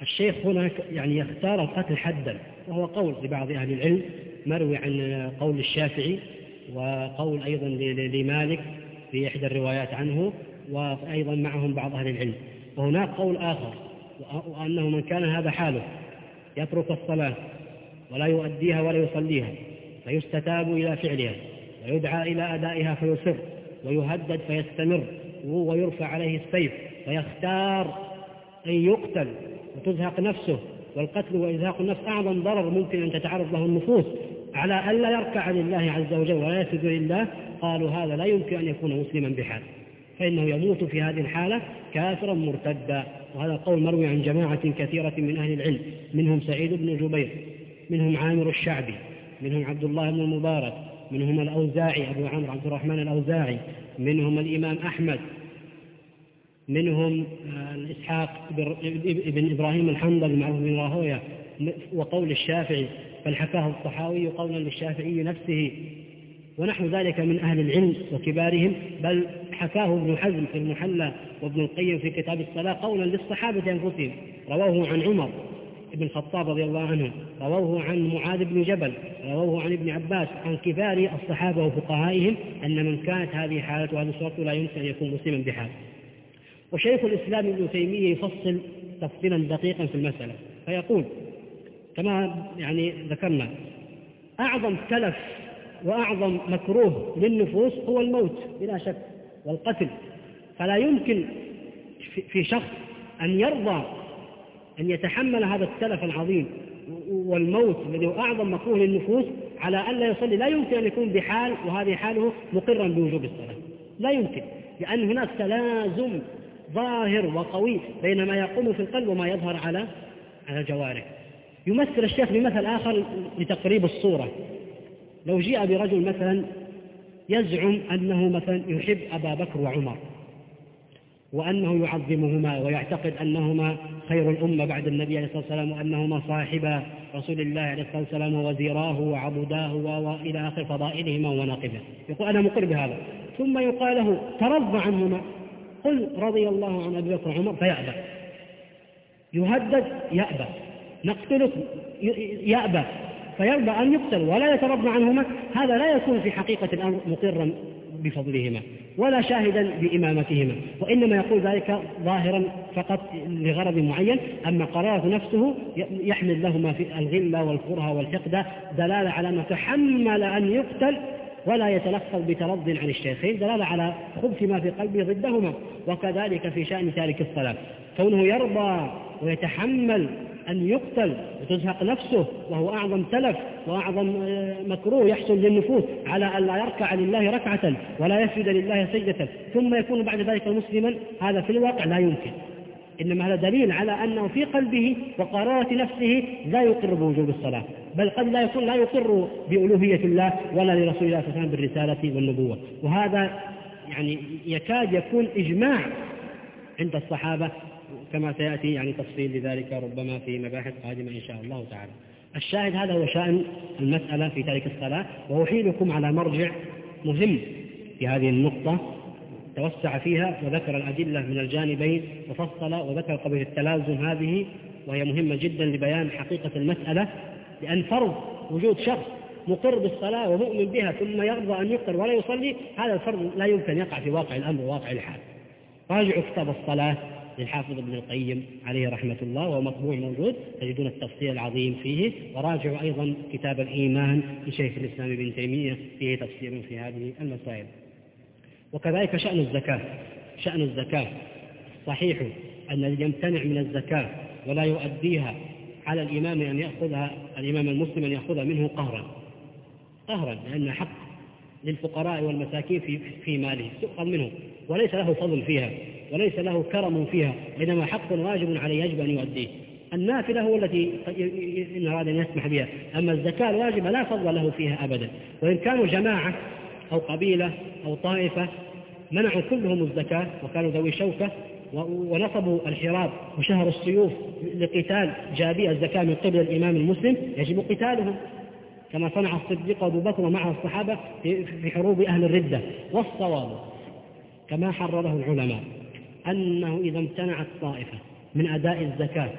الشيخ هنا يعني يختار القتل حدا وهو قول لبعض أهل العلم مروي عن قول الشافعي وقول أيضا لمالك في إحدى الروايات عنه وأيضا معهم بعض أهل العلم. وهناك قول آخر وأنه من كان هذا حاله يترك الصلاة ولا يؤديها ولا يصليها فيستتاب إلى فعلها ويدعى إلى أدائها فيصر ويهدد فيستمر ويرفع عليه السيف فيختار أن يقتل وتزهق نفسه والقتل وإزهاق النفس أعظم ضرر ممكن أن تتعرض له النفوس على ألا يركع لله عز وجل ولا يسجد لله قالوا هذا لا يمكن أن يكون مسلما بحال فإنه يموت في هذه الحالة كافرا مرتدا وهذا قول مروي عن جماعة كثيرة من أهل العلم منهم سعيد بن جبير منهم عامر الشعبي منهم عبد الله بن المبارك منهم الأوزاعي أبو عمرو عبد الرحمن الأوزاعي منهم الإمام أحمد منهم الإسحاق بن إبراهيم الحنظل معروف بن راهوية وقول الشافعي بل حكاه الطحاوي قولا للشافعي نفسه. ونحو ذلك من أهل العلم وكبارهم بل حكاه ابن حزم في المحلى وابن القيم في كتاب الصلاة قولا للصحابة أنفسهم. رواه عن عمر بن الخطاب رضي الله عنه رووه عن معاذ بن جبل رووه عن ابن عباس عن كبار الصحابة وفقهائهم أن من كانت هذه حالته هذه صورته لا يمكن أن يكون مسلما بحال. وشيخ الإسلام ابن تيمية يفصل تفصيلا دقيقا في المسألة فيقول كما يعني ذكرنا أعظم تلف وأعظم مكروه للنفوس هو الموت بلا شك والقتل. فلا يمكن في شخص أن يرضى أن يتحمل هذا التلف العظيم والموت الذي هو أعظم مكروه للنفوس على ألا يصلي. لا يمكن أن يكون بحال وهذه حاله مقرا بوجوب الصلاة لا يمكن لأن هناك تلازم ظاهر وقوي بين ما يقوم في القلب وما يظهر على على الجوارح يمثل الشيخ بمثل آخر لتقريب الصورة. لو جاء برجل مثلا يزعم أنه مثلا يحب أبا بكر وعمر وأنه يعظمهما ويعتقد أنهما خير الأمة بعد النبي عليه الصلاة والسلام وأنهما صاحبا رسول الله عليه الصلاة والسلام ووزيراه وعبداه وإلى آخر فضائلهما ومناقبه يقول أنا مقر بهذا. ثم يقال له ترضى عنهما. قل رضي الله عن أبي بكر وعمر فيأبى. يهدد يأبى. نقتلك يأبى. فيرضى أن يقتل ولا يترضى عنهما. هذا لا يكون في حقيقة الأمر مقرا بفضلهما ولا شاهدا بإمامتهما. وإنما يقول ذلك ظاهرا فقط لغرض معين أما قرارة نفسه يحمل لهما في الغلة والكره والحقد دلالة على أنه تحمل أن يقتل ولا يتلفظ بترد عن الشيخين دلالة على خبث ما في قلبه ضدهما وكذلك في شأن تارك الصلاة. كونه يرضى ويتحمل أن يقتل وتزهق نفسه وهو أعظم تلف وأعظم آه، مكروه يحصل للنفوس على أن لا يركع لله ركعة ولا يسجد لله سجدة ثم يكون بعد ذلك مسلما هذا في الواقع لا يمكن. إنما هذا دليل على أنه في قلبه وقرارة نفسه لا يقر بوجوب الصلاة بل قد لا يكون لا يقر بألوهية الله ولا لرسول الله صلى الله عليه وسلم بالرسالة والنبوة. وهذا يعني يكاد يكون إجماع عند الصحابة كما سيأتي يعني تفصيل لذلك ربما في مباحث قادمة إن شاء الله تعالى. الشاهد هذا هو شأن المسألة في تارك الصلاة وأحيلكم على مرجع مهم في هذه النقطة توسع فيها وذكر الأدلة من الجانبين وفصل وذكر قضية التلازم هذه وهي مهمة جدا لبيان حقيقة المسألة لأن فرض وجود شخص مقر بالصلاة ومؤمن بها ثم يرضى أن يقر ولا يصلي هذا الفرض لا يمكن يقع في واقع الأمر وواقع الحال. راجعوا كتاب الصلاة للحافظ ابن القيم عليه رحمة الله وهو مطبوع موجود تجدون التفصيل العظيم فيه. وراجعوا أيضا كتاب الإيمان لشيخ الإسلام ابن تيمية فيه تفسير في هذه المسائل. وكذلك شأن الزكاة. شأن الزكاة صحيح أن يمتنع من الزكاة ولا يؤديها على الإمام أن يأخذها الإمام المسلم أن يأخذها منه قهرا. قهرا لأن حق للفقراء والمساكين في في ماله تؤخذ منه وليس له فضل فيها وليس له كرم فيها إنما حق واجب عليه يجب أن يؤديه. النافلة هو التي إن أراد أن يسمح بها. أما الزكاة الواجبة لا فضل له فيها أبدا. وإن كانوا جماعة أو قبيلة أو طائفة منعوا كلهم الزكاة وكانوا ذوي شوكة ونصبوا الحراب وشهروا السيوف لقتال جابي الزكاة من قبل الإمام المسلم يجب قتالهم. كما صنع الصديق أبو بكر ومعه الصحابة في حروب أهل الردة. والصواب كما حرره العلماء أنه إذا امتنعت طائفة من أداء الزكاة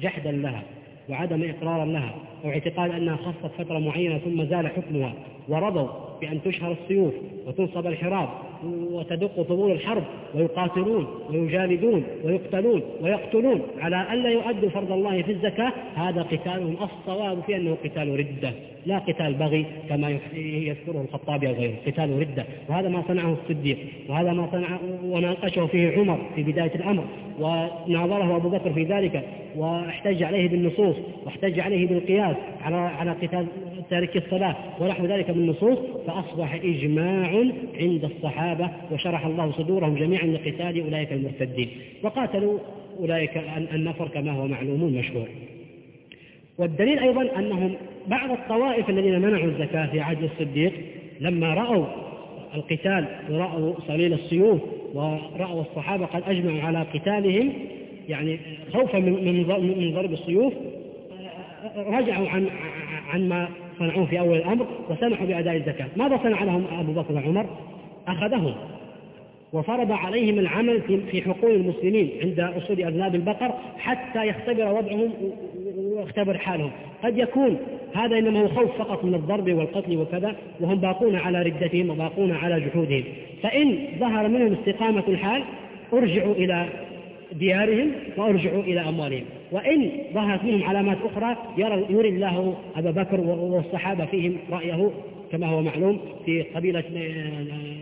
جحدا لها وعدم إقرارا لها أو اعتقاد أنها خصت فترة معينة ثم زال حكمها ورضوا بأن تشهر السيوف وتنصب الحراب وتدق طبول الحرب ويقاتلون ويجالدون ويقتلون ويقتلون على ألا يؤدوا فرض الله في الزكاة هذا قتالهم الصواب في أنه قتال ردة لا قتال بغي كما يذكره الخطابي أو غيره قتال ردة وهذا ما صنعه الصديق وهذا ما صنع وناقشه فيه عمر في بداية الأمر. وناظره أبو بكر في ذلك واحتج عليه بالنصوص واحتج عليه بالقياس على على قتال تارك الصلاة ونحو ذلك من النصوص فأصبح إجماع عند الصحابة وشرح الله صدورهم جميعا لقتال أولئك المرتدين. وقاتلوا أولئك النفر كما هو معلوم مشهور. والدليل أيضا أنهم بعض الطوائف الذين منعوا الزكاة في عهد الصديق لما رأوا القتال ورأوا صليل السيوف ورأوا الصحابة قد أجمعوا على قتالهم يعني خوفا من ضرب السيوف رجعوا عن عن ما صنعوه في أول الأمر وسمحوا بأداء الزكاة. ماذا صنع لهم أبو بكر وعمر؟ أخذهم. وفرض عليهم العمل في حقوق المسلمين عند أصول أذناب البقر حتى يختبر وضعهم ويختبر حالهم. قد يكون هذا إنما هو خوف فقط من الضرب والقتل وكذا وهم باقون على ردتهم وباقون على جحودهم. فإن ظهر منهم استقامة الحال أرجعوا إلى ديارهم وأرجعوا إلى أموالهم. وإن ظهرت منهم علامات أخرى يرى يري الله أبا بكر والصحابة فيهم رأيه كما هو معلوم في قبيلة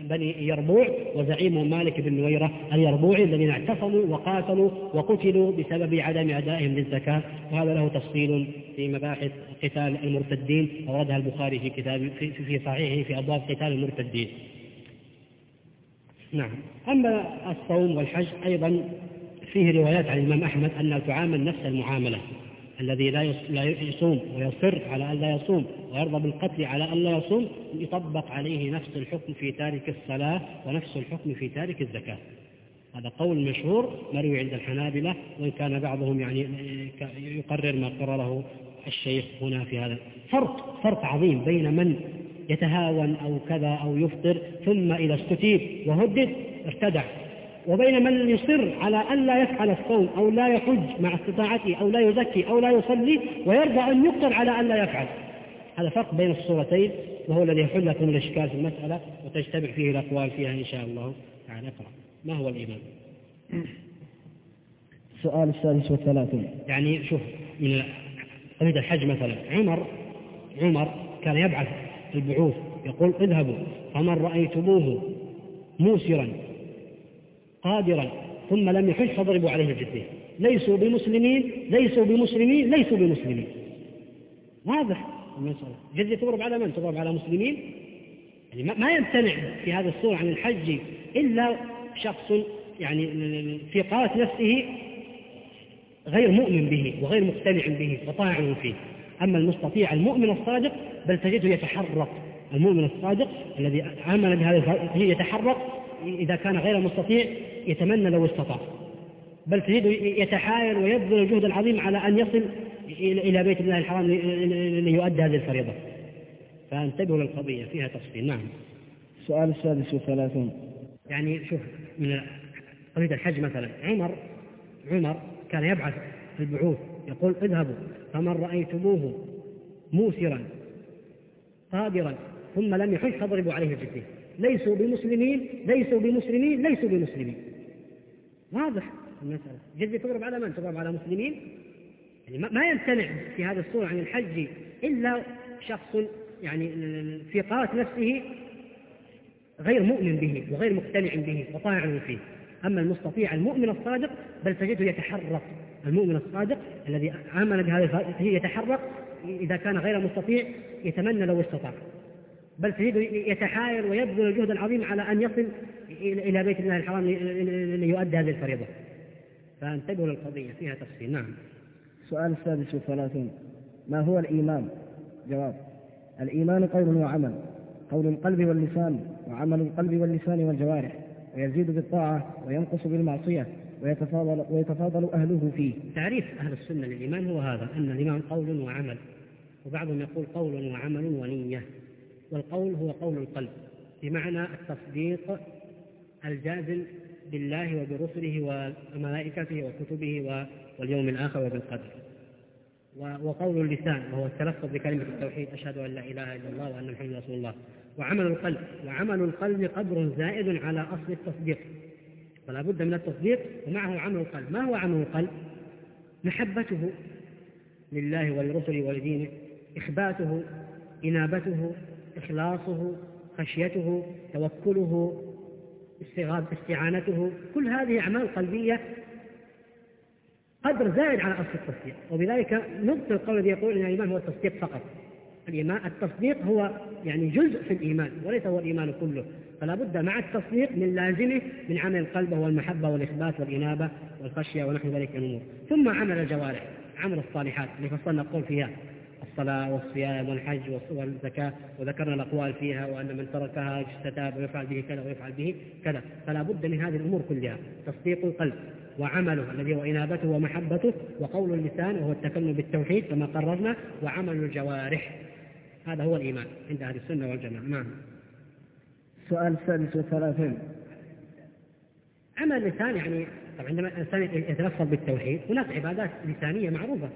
بني يربوع وزعيمهم مالك بن نويرة اليربوعي الذين اعتصموا وقاتلوا وقتلوا بسبب عدم أدائهم للزكاة. وهذا له تفصيل في مباحث قتال المرتدين أوردها البخاري في كتاب في, في صحيحه في أبواب قتال المرتدين. نعم. أما الصوم والحج أيضا فيه روايات عن الإمام أحمد أنها تعامل نفس المعاملة. الذي لا لا يصوم ويصر على أن لا يصوم ويرضى بالقتل على أن لا يصوم يطبق عليه نفس الحكم في تارك الصلاة ونفس الحكم في تارك الزكاة. هذا قول مشهور مروي عند الحنابلة وإن كان بعضهم يعني يقرر ما قرره الشيخ هنا في هذا. فرق فرق عظيم بين من يتهاون أو كذا أو يفطر ثم إذا استتيب وهدد ارتدع. وبين من يصر على أن لا يفعل الصوم أو لا يحج مع استطاعته أو لا يزكي أو لا يصلي ويرضى أن يقتل على أن لا يفعل. هذا فرق بين الصورتين وهو الذي يحل لكم الإشكال في المسألة وتجتمع فيه الأقوال فيها إن شاء الله تعالى. اقرأ. ما هو الإيمان؟ السؤال السادس والثلاثون. يعني شوف من قضية الحج مثلا. عمر عمر كان يبعث البعوث يقول اذهبوا فمن رأيتموه موسرا قادرا ثم لم يحج فاضربوا عليه الجزية ليسوا بمسلمين ليسوا بمسلمين ليسوا بمسلمين. واضح؟ المسألة تضرب على من؟ تضرب على مسلمين؟ يعني ما يمتنع في هذا الصورة عن الحج إلا شخص يعني في قالة نفسه غير مؤمن به وغير مقتنع به وطاعن فيه. أما المستطيع المؤمن الصادق بل تجده يتحرك المؤمن الصادق الذي عمل بهذا يتحرك إذا كان غير مستطيع يتمنى لو استطاع. بل تجده يتحايل ويبذل الجهد العظيم على أن يصل إلى بيت الله الحرام ليؤدي هذه الفريضة. فانتبهوا للقضية فيها تفصيل. نعم. السؤال السادس والثلاثون. يعني شوف من قضية الحج مثلا. عمر عمر كان يبعث في البعوث يقول اذهبوا فمن رأيتموه موسرا قادرا ثم لم يحج فاضربوا عليه الجزية ليسوا بمسلمين ليسوا بمسلمين ليسوا بمسلمين. واضح المسألة. الجزية تضرب على من؟ تضرب على مسلمين؟ يعني ما يمتنع في هذا الصورة عن الحج إلا شخص يعني في قالة نفسه غير مؤمن به وغير مقتنع به وطاعن فيه. أما المستطيع المؤمن الصادق بل تجده يتحرك. المؤمن الصادق الذي عمل بهذا يتحرك إذا كان غير مستطيع يتمنى لو استطاع. بل تجده يتحايل ويبذل الجهد العظيم على أن يصل إلى بيت الله الحرام ليؤدي هذه الفريضة. فانتبهوا للقضية فيها تفصيل. نعم. السؤال السادس والثلاثون. ما هو الإيمان؟ جواب. الإيمان قول وعمل. قول القلب واللسان وعمل القلب واللسان والجوارح. ويزيد بالطاعة وينقص بالمعصية ويتفاضل, ويتفاضل أهله فيه. تعريف أهل السنة للإيمان هو هذا أن الإيمان قول وعمل. وبعضهم يقول قول وعمل ونية. والقول هو قول القلب بمعنى التصديق الجازم بالله وبرسله وملائكته وكتبه واليوم الآخر وبالقدر. وقول اللسان وهو التلفظ بكلمة التوحيد أشهد أن لا إله إلا الله وأن محمدا رسول الله. وعمل القلب وعمل القلب قدر زائد على أصل التصديق. فلا بد من التصديق ومعه عمل القلب. ما هو عمل القلب؟ محبته لله ولرسله ولدينه إخباته إنابته إخلاصه خشيته توكله استعانته كل هذه أعمال قلبية قدر زائد على أصل التصديق. وبذلك نبطل القول الذي يقول أن الإيمان هو التصديق فقط. الإيمان التصديق هو يعني جزء في الإيمان وليس هو الإيمان كله. فلا بد مع التصديق من لازمه من عمل القلب وهو المحبة والإخبات والإنابة والخشية ونحو ذلك الأمور. ثم عمل الجوارح عمل الصالحات اللي فصلنا القول فيها. الصلاة والصيام والحج والزكاة وذكرنا الأقوال فيها وأن من تركها استتاب ويفعل به كذا ويفعل به كذا. فلا بد من هذه الأمور كلها تصديق القلب وعمله الذي هو إنابته ومحبته وقول اللسان وهو التكلم بالتوحيد كما قررنا وعمل الجوارح. هذا هو الإيمان عند أهل السنة والجماعة. نعم. السؤال السادس والثلاثين عمل اللسان يعني طبعا عندما الإنسان يتلفظ بالتوحيد هناك عبادات لسانية معروفة.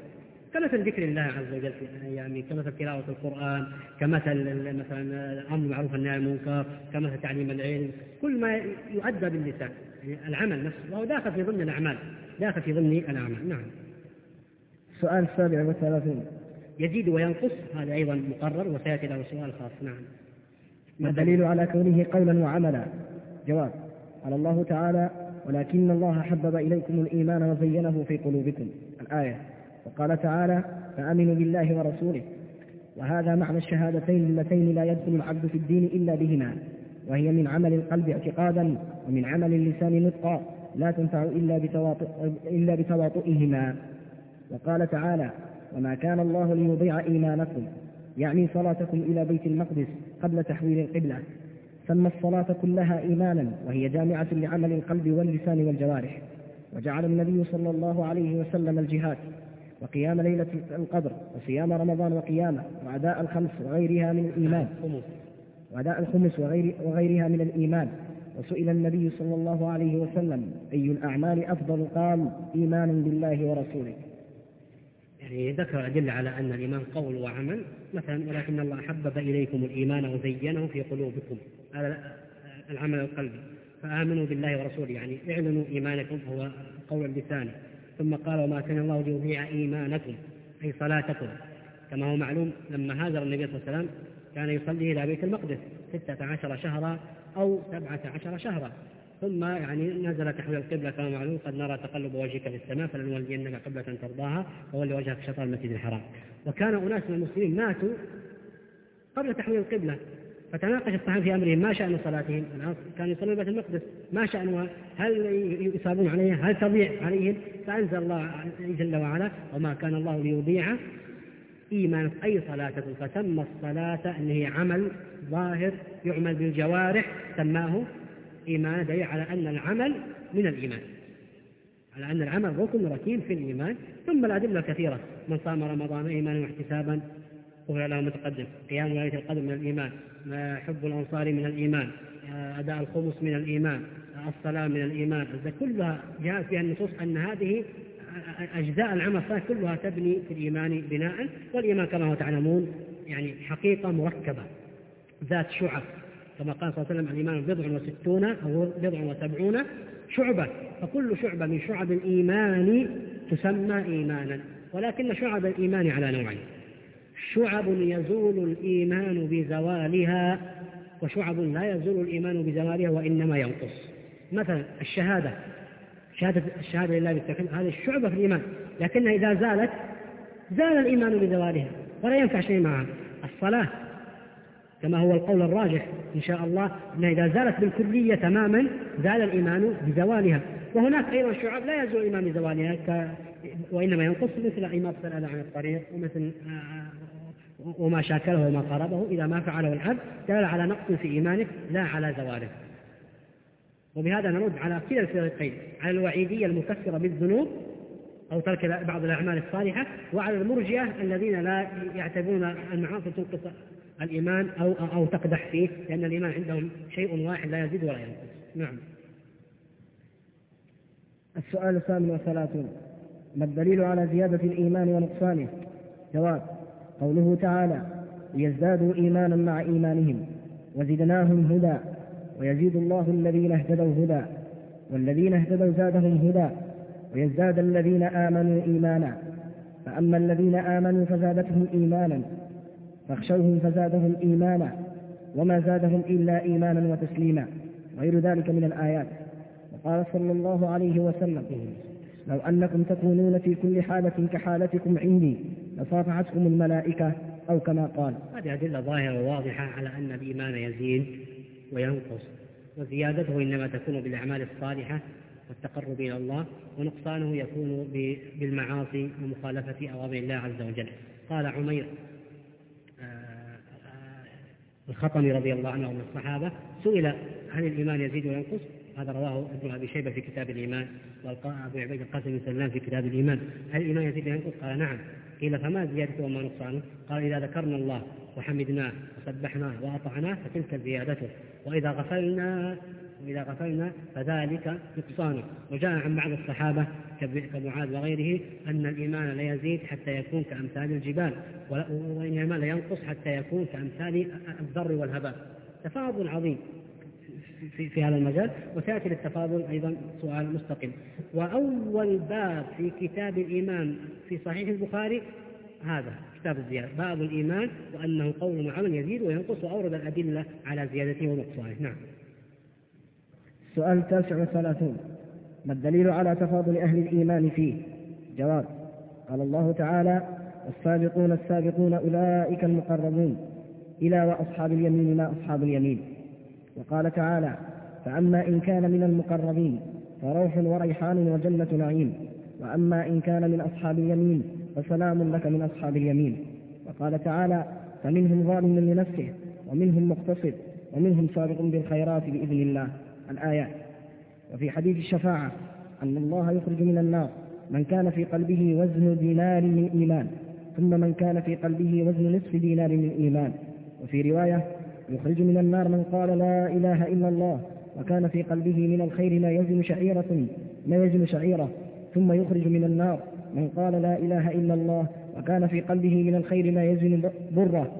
كمثل ذكر الله عز وجل في ايامه، كمثل تلاوة القرآن، كمثل مثلا الأمر بالمعروف والنهي عن المنكر، كمثل تعليم العلم، كل ما يؤدى باللسان، يعني العمل نفسه وهو داخل في ضمن الأعمال، داخل في ضمن الأعمال، نعم. السؤال السابع والثلاثون يزيد وينقص هذا أيضا مقرر وسيأتي له سؤال خاص. نعم. ما الدليل على كونه قولا وعملا؟ جواب قال الله تعالى ولكن الله حبب إليكم الإيمان وزينه في قلوبكم. الآية. وقال تعالى فآمنوا بالله ورسوله. وهذا معنى الشهادتين اللتين لا يدخل العبد في الدين إلا بهما. وهي من عمل القلب اعتقادا ومن عمل اللسان نطقا لا تنفع إلا, بتواطؤ إلا بتواطؤهما. وقال تعالى وما كان الله ليضيع إيمانكم. يعني صلاتكم إلى بيت المقدس قبل تحويل القبلة. سمى الصلاة كلها إيمانا وهي جامعة لعمل القلب واللسان والجوارح. وجعل النبي صلى الله عليه وسلم الجهاد. وقيام ليلة القدر وصيام رمضان وقيامه وأداء الخمس وغيرها من الإيمان. وأداء الخمس وغير وغيرها من الإيمان. وسئل النبي صلى الله عليه وسلم أي الأعمال أفضل؟ قال إيمان بالله ورسوله. يعني ذكر أدلة على أن الإيمان قول وعمل مثلا ولكن الله حبب إليكم الإيمان وزينه في قلوبكم. هذا العمل القلبي. فآمنوا بالله ورسوله يعني اعلنوا إيمانكم هو قول اللسان ثم قال وما كان الله ليضيع إيمانكم أي صلاتكم. كما هو معلوم لما هاجر النبي صلى الله عليه وسلم كان يصلي إلى بيت المقدس ستة عشر شهرا أو سبعة عشر شهرا. ثم يعني نزل تحويل القبلة كما معلوم قد نرى تقلب وجهك في السماء فلنولينك قبلة ترضاها وولي وجهك شطر المسجد الحرام. وكان أناس من المسلمين ماتوا قبل تحويل القبلة. فتناقش الصحابة في أمرهم ما شأن صلاتهم. كانوا يصلون بيت المقدس. ما شأنها هل يصابون عليها؟ هل تضيع عليهم؟ فأنزل الله جل وعلا وما كان الله ليضيع إيمان أي صلاة. فسمى الصلاة أن هي عمل ظاهر يعمل بالجوارح سماه إيمان دليل على أن العمل من الإيمان. على أن العمل ركن ركين في الإيمان. ثم الأدلة كثيرة من صام رمضان إيمانا واحتسابا غفر له متقدم. قيام ليلة القدر من الإيمان. حب الأنصار من الإيمان. أداء الخمس من الإيمان. الصلاة من الإيمان. كلها جاءت فيها النصوص أن هذه أجزاء العمل كلها تبني في الإيمان بناء. والإيمان كما هو تعلمون يعني حقيقة مركبة. ذات شعب. كما قال صلى الله عليه وسلم الإيمان بضع وستون أو بضع وسبعون شعبة. فكل شعبة من شعب الإيمان تسمى إيمانا. ولكن شعب الإيمان على نوعين. شعب يزول الإيمان بزوالها وشعب لا يزول الإيمان بزوالها وإنما ينقص مثلا الشهادة شهادة الشهادة لله بالتوحيد هذه الشعبة في الإيمان لكنها إذا زالت زال الإيمان بزوالها ولا ينفع شيء معها الصلاة كما هو القول الراجح إن شاء الله أنها إذا زالت بالكلية تماما زال الإيمان بزوالها وهناك أيضا شعب لا يزول الإيمان بزوالها. وإنما ينقص مثل إماطة الأذى عن الطريق ومثل وما شاكله وما قربه إذا ما فعله العبد دل على نقص في إيمانه لا على زواله. وبهذا نرد على كلا الفريقين على الوعيدية المكفرة بالذنوب أو ترك بعض الأعمال الصالحة وعلى المرجئة الذين لا يعتبرون المعاصي تنقص الإيمان أو أو تقدح فيه لأن الإيمان عندهم شيء واحد لا يزيد ولا ينقص. نعم. السؤال الثامن والثلاثون. ما الدليل على زيادة الإيمان ونقصانه؟ جواب قوله تعالى ليزدادوا إيمانا مع إيمانهم وزدناهم هدى ويزيد الله الذين اهتدوا هدى والذين اهتدوا زادهم هدى ويزداد الذين آمنوا إيمانا فأما الذين آمنوا فزادتهم إيمانا فاخشوهم فزادهم إيمانا وما زادهم إلا إيمانا وتسليما. غير ذلك من الآيات. وقال صلى الله عليه وسلم لو أنكم تكونون في كل حالة كحالتكم عندي لصافحتكم الملائكة أو كما قال. هذه أدلة ظاهرة وواضحة على أن الإيمان يزيد وينقص وزيادته إنما تكون بالأعمال الصالحة والتقرب إلى الله ونقصانه يكون بالمعاصي ومخالفة أوامر الله عز وجل. قال عمير آه، آه، الخطمي رضي الله عنه من الصحابة سئل هل الإيمان يزيد وينقص؟ هذا رواه ابن أبي شيبة في كتاب الإيمان وابو عبيد القاسم بن سلمان في كتاب الإيمان. هل الايمان يزيد وينقص؟ قال نعم. قيل فما زيادته وما نقصانه؟ قال إذا ذكرنا الله وحمدناه وسبحناه وأطعناه فتلك زيادته. وإذا غفلنا وإذا غفلنا فذلك نقصانه. وجاء عن بعض الصحابة كمعاذ وغيره أن الإيمان لا يزيد حتى يكون كأمثال الجبال وإن الإيمان لا ينقص حتى يكون كأمثال الذر والهباء تفاضل عظيم. في, في هذا المجال وسيأتي للتفاضل أيضا سؤال مستقل. وأول باب في كتاب الإيمان في صحيح البخاري هذا كتاب الزيادة. باب الإيمان وأنه قول وعمل يزيد وينقص وأورد الأدلة على زيادته ونقصانه نعم. السؤال التاسع والثلاثون ما الدليل على تفاضل أهل الإيمان فيه؟ جواب قال الله تعالى السابقون السابقون أولئك المقربون إلى وأصحاب اليمين ما أصحاب اليمين. وقال تعالى فأما إن كان من المقربين فروح وريحان وجنة نعيم وأما إن كان من أصحاب اليمين فسلام لك من أصحاب اليمين. وقال تعالى فمنهم ظالم لنفسه ومنهم مقتصد ومنهم سابق بالخيرات بإذن الله. الآيات وفي حديث الشفاعة أن الله يخرج من النار من كان في قلبه وزن دينار من إيمان ثم من كان في قلبه وزن نصف دينار من إيمان. وفي رواية يخرج من النار من قال لا إله إلا الله وكان في قلبه من الخير ما يزن شعيرة ما يزن شعيرة. ثم يخرج من النار من قال لا إله إلا الله وكان في قلبه من الخير ما يزن بره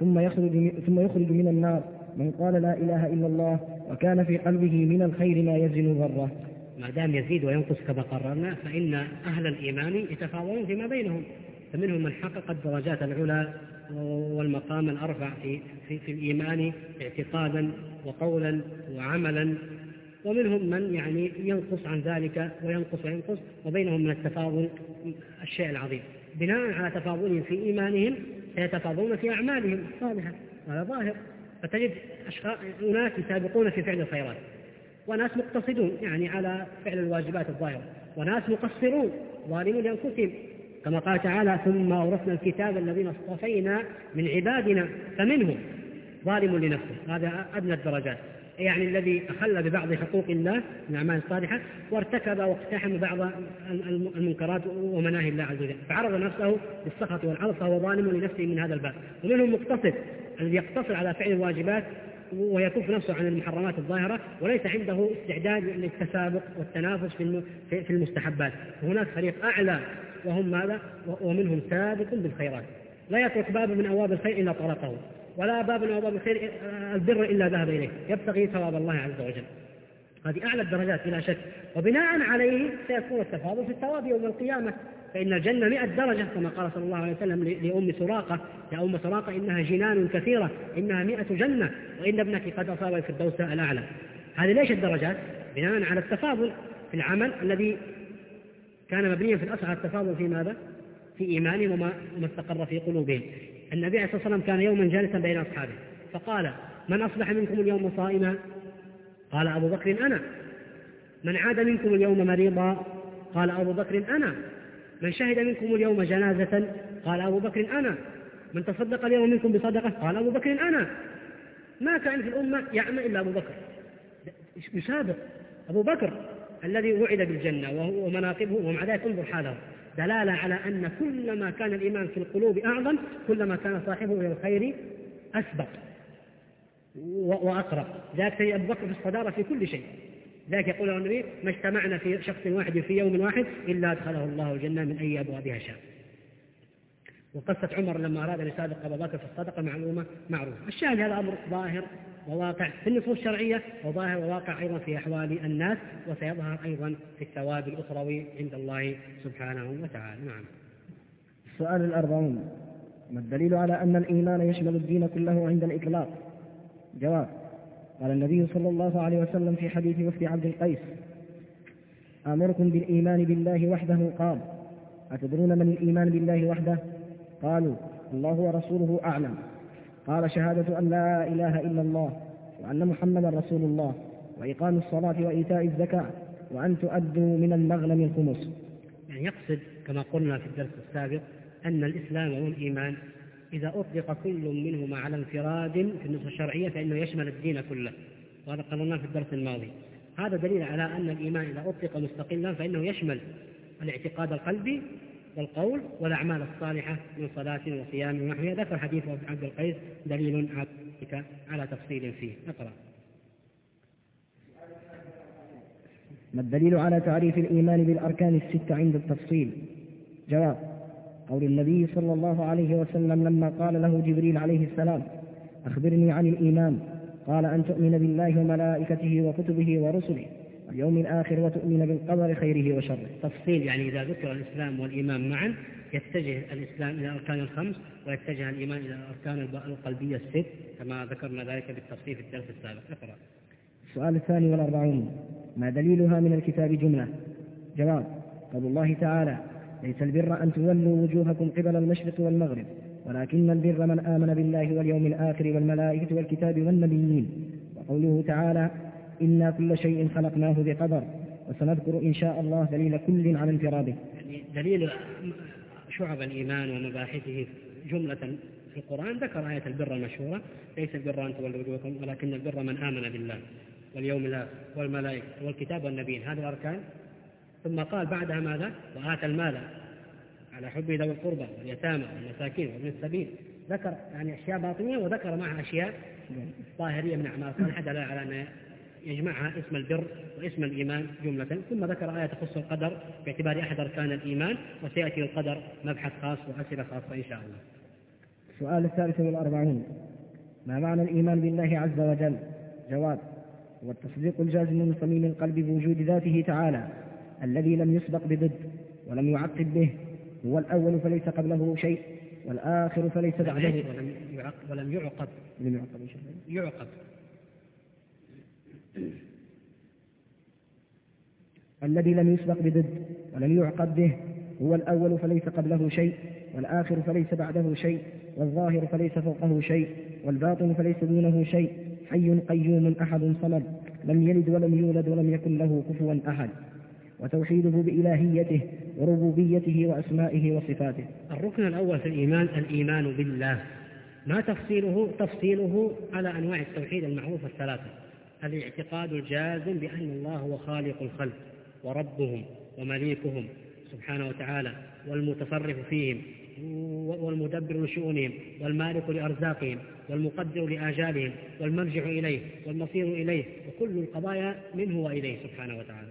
ثم يخرج ثم يخرج من النار من قال لا إله إلا الله وكان في قلبه من الخير ما يزن ذرة ما دام يزيد وينقص كما قررنا فإن أهل الإيمان يتفاوضون فيما بينهم. فمنهم من حقق الدرجات العلى والمقام الأرفع في, في, في الإيمان اعتقادا وقولا وعملا. ومنهم من يعني ينقص عن ذلك وينقص وينقص وبينهم من التفاضل الشيء العظيم. بناء على تفاضلهم في إيمانهم سيتفاضلون في أعمالهم الصالحة هذا ظاهر. فتجد أناس يسابقون في فعل الخيرات. وناس مقتصدون يعني على فعل الواجبات الظاهرة. وناس مقصرون ظالمون لأنفسهم. كما قال تعالى ثم أورثنا الكتاب الذين اصطفينا من عبادنا فمنهم ظالم لنفسه. هذا أدنى الدرجات. يعني الذي أخل ببعض حقوق الله من الأعمال الصالحة وارتكب واقتحم بعض المنكرات ومناهي الله عز وجل. فعرض نفسه بالسخط والعرض فهو ظالم لنفسه من هذا الباب. ومنهم مقتصد الذي يقتصر على فعل الواجبات ويكف نفسه عن المحرمات الظاهرة وليس عنده استعداد للتسابق والتنافس في المستحبات. وهناك فريق أعلى وهم ماذا؟ ومنهم سابق بالخيرات. لا يترك باب من أبواب الخير إلا طرقه. ولا باب من أبواب الخير البر إلا ذهب إليه. يبتغي ثواب الله عز وجل. هذه أعلى الدرجات بلا شك. وبناء عليه سيكون التفاضل في الثواب يوم القيامة. فإن الجنة مئة درجة كما قال صلى الله عليه وسلم لأم سراقة. يا أم سراقة إنها جنان كثيرة. إنها مئة جنة. وإن ابنك قد أصاب الفردوس الأعلى. هذه ليش الدرجات؟ بناء على التفاضل في العمل الذي كان مبنيا في الأصل على التفاضل في ماذا؟ في إيمانهم وما استقر في قلوبهم. النبي عليه الصلاة والسلام كان يوما جالسا بين أصحابه. فقال من أصبح منكم اليوم صائما؟ قال أبو بكر أنا. من عاد منكم اليوم مريضا؟ قال أبو بكر أنا. من شهد منكم اليوم جنازة؟ قال أبو بكر أنا. من تصدق اليوم منكم بصدقة؟ قال أبو بكر أنا. ما كان في الأمة يعمى إلا أبو بكر. يسابق. أبو بكر. الذي وعد بالجنة ومناقبه ومع ذلك انظر حاله دلالة على أن كلما كان الإيمان في القلوب أعظم كلما كان صاحبه إلى الخير أسبق وأقرب ذلك أبو بكر في الصدارة في كل شيء. ذلك يقول النبي ما اجتمعنا في شخص واحد في يوم واحد إلا أدخله الله الجنة من أي أبوابها شاء. وقصة عمر لما أراد أن يسابق أبا بكر في الصدقة معلومة معروفة الشاهد هذا أمر ظاهر وواقع في النصوص الشرعية وظاهر وواقع أيضا في أحوال الناس وسيظهر أيضا في الثواب الأخروي عند الله سبحانه وتعالى. نعم. السؤال الأربعون. ما الدليل على أن الإيمان يشمل الدين كله عند الإطلاق؟ جواب. قال النبي صلى الله عليه وسلم في حديث وفد عبد القيس آمركم بالإيمان بالله وحده قال أتدرون من الإيمان بالله وحده؟ قالوا الله ورسوله أعلم. قال شهادة أن لا إله إلا الله وأن محمدا رسول الله وإقام الصلاة وإيتاء الزكاة وأن تؤدوا من المغنم الخمس. يعني يقصد كما قلنا في الدرس السابق أن الإسلام والإيمان إذا أطلق كل منهما على انفراد في النصوص الشرعية فإنه يشمل الدين كله. وهذا قررناه في الدرس الماضي. هذا دليل على أن الإيمان إذا أطلق مستقلا فإنه يشمل الاعتقاد القلبي والقول والأعمال الصالحة من صلاة وصيام ونحوها ذكر حديث عبد القيس دليل على تفصيل فيه. اقرأ. ما الدليل على تعريف الإيمان بالأركان الستة عند التفصيل؟ جواب قول النبي صلى الله عليه وسلم لما قال له جبريل عليه السلام أخبرني عن الإيمان قال أن تؤمن بالله وملائكته وكتبه ورسله. واليوم الآخر وتؤمن بالقدر خيره وشره. تفصيل يعني إذا ذكر الإسلام والإيمان معا يتجه الإسلام إلى الأركان الخمس ويتجه الإيمان إلى الأركان القلبية الست كما ذكرنا ذلك بالتفصيل في الدرس السابق. اقرأ. السؤال الثاني والأربعون. ما دليلها من الكتاب جملة؟ جواب قول الله تعالى ليس البر أن تولوا وجوهكم قبل المشرق والمغرب ولكن البر من آمن بالله واليوم الآخر والملائكة والكتاب والنبيين. وقوله تعالى إنا كل شيء خلقناه بقدر وسنذكر إن شاء الله دليل كل على انفراده. دليل شعب الإيمان ومباحثه جملة في القرآن. ذكر آية البر المشهورة. ليس البر أن تولوا وجوهكم ولكن البر من آمن بالله واليوم الآخر والملائكة والكتاب والنبيين. هذه الأركان. ثم قال بعدها ماذا؟ وآتى المال على حب ذوي القربى واليتامى والمساكين وابن السبيل. ذكر يعني أشياء باطنية وذكر معها أشياء ظاهرية من أعمال صالحة دل على أن يجمعها اسم البر واسم الإيمان جملة ثم ذكر آية تخص القدر باعتبار أحد أركان الإيمان وسيأتي القدر مبحث خاص وأسئلة خاصة إن شاء الله. السؤال الثالث والأربعون. ما معنى الإيمان بالله عز وجل؟ جواب هو التصديق الجازم من صميم القلب بوجود ذاته تعالى الذي لم يسبق بضد ولم يعقب به هو الأول فليس قبله شيء والآخر فليس بعده. ولم يعقب ولم يعقب. لم يعقب يعقب. الذي لم يسبق بضد ولم يعقب به هو الأول فليس قبله شيء والآخر فليس بعده شيء والظاهر فليس فوقه شيء والباطن فليس دونه شيء. حي قيوم أحد صمد لم يلد ولم يولد ولم يكن له كفوا أحد. وتوحيده بإلهيته وربوبيته وأسمائه وصفاته. الركن الأول في الإيمان الإيمان بالله. ما تفصيله؟ تفصيله على أنواع التوحيد المعروفة الثلاثة. الاعتقاد الجازم بأن الله هو خالق الخلق وربهم ومليكهم سبحانه وتعالى والمتصرف فيهم والمدبر لشؤونهم والمالك لأرزاقهم والمقدر لآجالهم والمرجع إليه والمصير إليه وكل القضايا منه وإليه سبحانه وتعالى.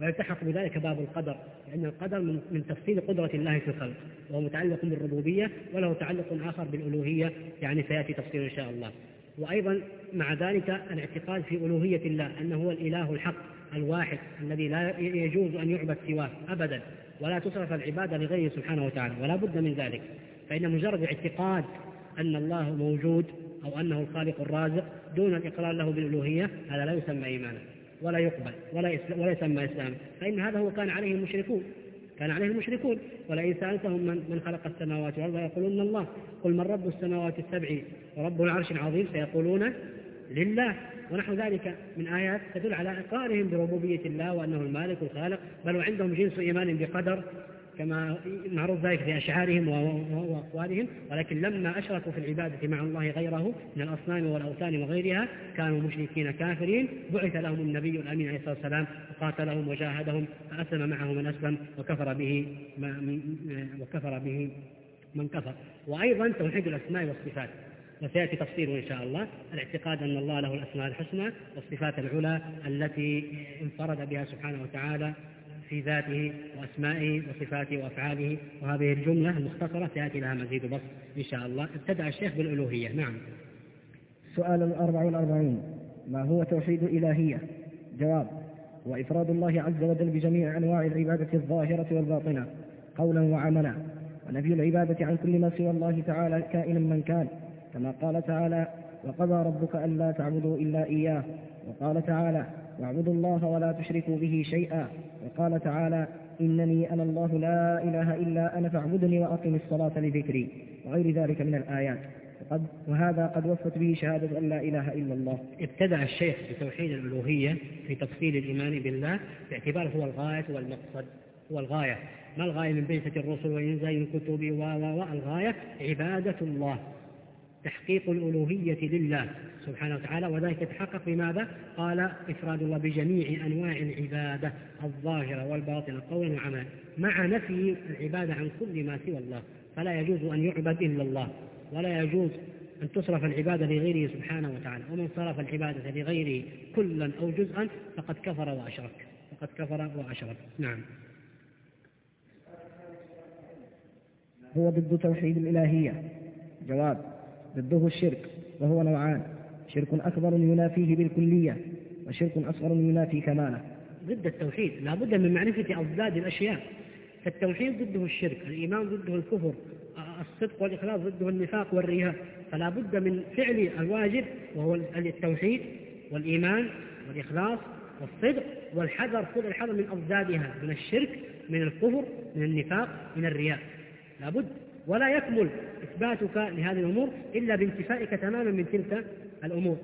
ويلتحق بذلك باب القدر لأن القدر من, تفصيل قدرة الله في الخلق وهو متعلق بالربوبية وله تعلق آخر بالألوهية يعني سيأتي تفصيل إن شاء الله. وأيضا مع ذلك الاعتقاد في ألوهية الله أنه هو الإله الحق الواحد الذي لا يجوز أن يعبد سواه أبدا ولا تصرف العبادة لغيره سبحانه وتعالى ولا بد من ذلك. فإن مجرد اعتقاد أن الله موجود أو أنه الخالق الرازق دون الإقرار له بالألوهية هذا لا يسمى إيمانا ولا يقبل ولا يسمى إسلام. فإن هذا هو كان عليه المشركون كان عليه المشركون. ولئن سألتهم من, من خلق السماوات والأرض يقولون الله. قل من رب السماوات السبع ورب العرش العظيم سيقولون لله. ونحو ذلك من آيات تدل على إقرارهم بربوبية الله وأنه المالك الخالق. بل وعندهم جنس إيمان بقدر كما معروف ذلك في أشعارهم وأقوالهم ولكن لما أشركوا في العبادة مع الله غيره من الأصنام والأوثان وغيرها كانوا مشركين كافرين. بعث لهم النبي الأمين عليه الصلاة والسلام وقاتلهم وجاهدهم فأسلم معه من أسلم وكفر به وكفر به من كفر. وأيضا توحيد الأسماء والصفات. وسيأتي تفصيله إن شاء الله الاعتقاد أن الله له الأسماء الحسنى والصفات العلى التي انفرد بها سبحانه وتعالى في ذاته وأسمائه وصفاته وأفعاله وهذه الجملة المختصرة سيأتي لها مزيد بسط إن شاء الله. ابتدأ الشيخ بالألوهية. نعم. سؤال الأربع والأربعين ما هو توحيد الإلهية؟ جواب وإفراد الله عز وجل بجميع أنواع العبادة الظاهرة والباطنة قولا وعملا. ونفي العبادة عن كل ما سوى الله تعالى كائنا من كان. كما قال تعالى وقضى ربك ألا تعبدوا إلا إياه. وقال تعالى واعبدوا الله ولا تشركوا به شيئا. وقال تعالى إنني أنا الله لا إله إلا أنا فاعبدني وأقم الصلاة لذكري وغير ذلك من الآيات. وقد وهذا قد وفت به شهادة أن لا إله إلا الله. ابتدع الشيخ بتوحيد الألوهية في تفصيل الإيمان بالله باعتباره هو الغاية والمقصد. هو الغاية. ما الغاية من بعثة الرسل وإنزال الكتب والغاية عبادة الله. تحقيق الألوهية لله سبحانه وتعالى وذلك يتحقق بماذا؟ قال إفراد الله بجميع أنواع العبادة الظاهرة والباطنة قولا وعملا مع نفي العبادة عن كل ما سوى الله. فلا يجوز أن يعبد إلا الله ولا يجوز أن تصرف العبادة لغيره سبحانه وتعالى. ومن صرف العبادة لغيره كلا أو جزءا فقد كفر وأشرك فقد كفر وأشرك. نعم. هو ضد توحيد الإلهية. جواب. ضده الشرك وهو نوعان. شرك أكبر ينافيه بالكلية وشرك أصغر ينافي كماله. ضد التوحيد لا بد من معرفة أضداد الأشياء. فالتوحيد ضده الشرك الإيمان ضده الكفر الصدق والإخلاص ضده النفاق والرياء. فلا بد من فعل الواجب وهو التوحيد والإيمان والإخلاص والصدق والحذر كل الحذر من أضدادها من الشرك من الكفر من النفاق من الرياء. لا بد ولا يكمل إثباتك لهذه الأمور إلا بانتفائك تماما من تلك الأمور.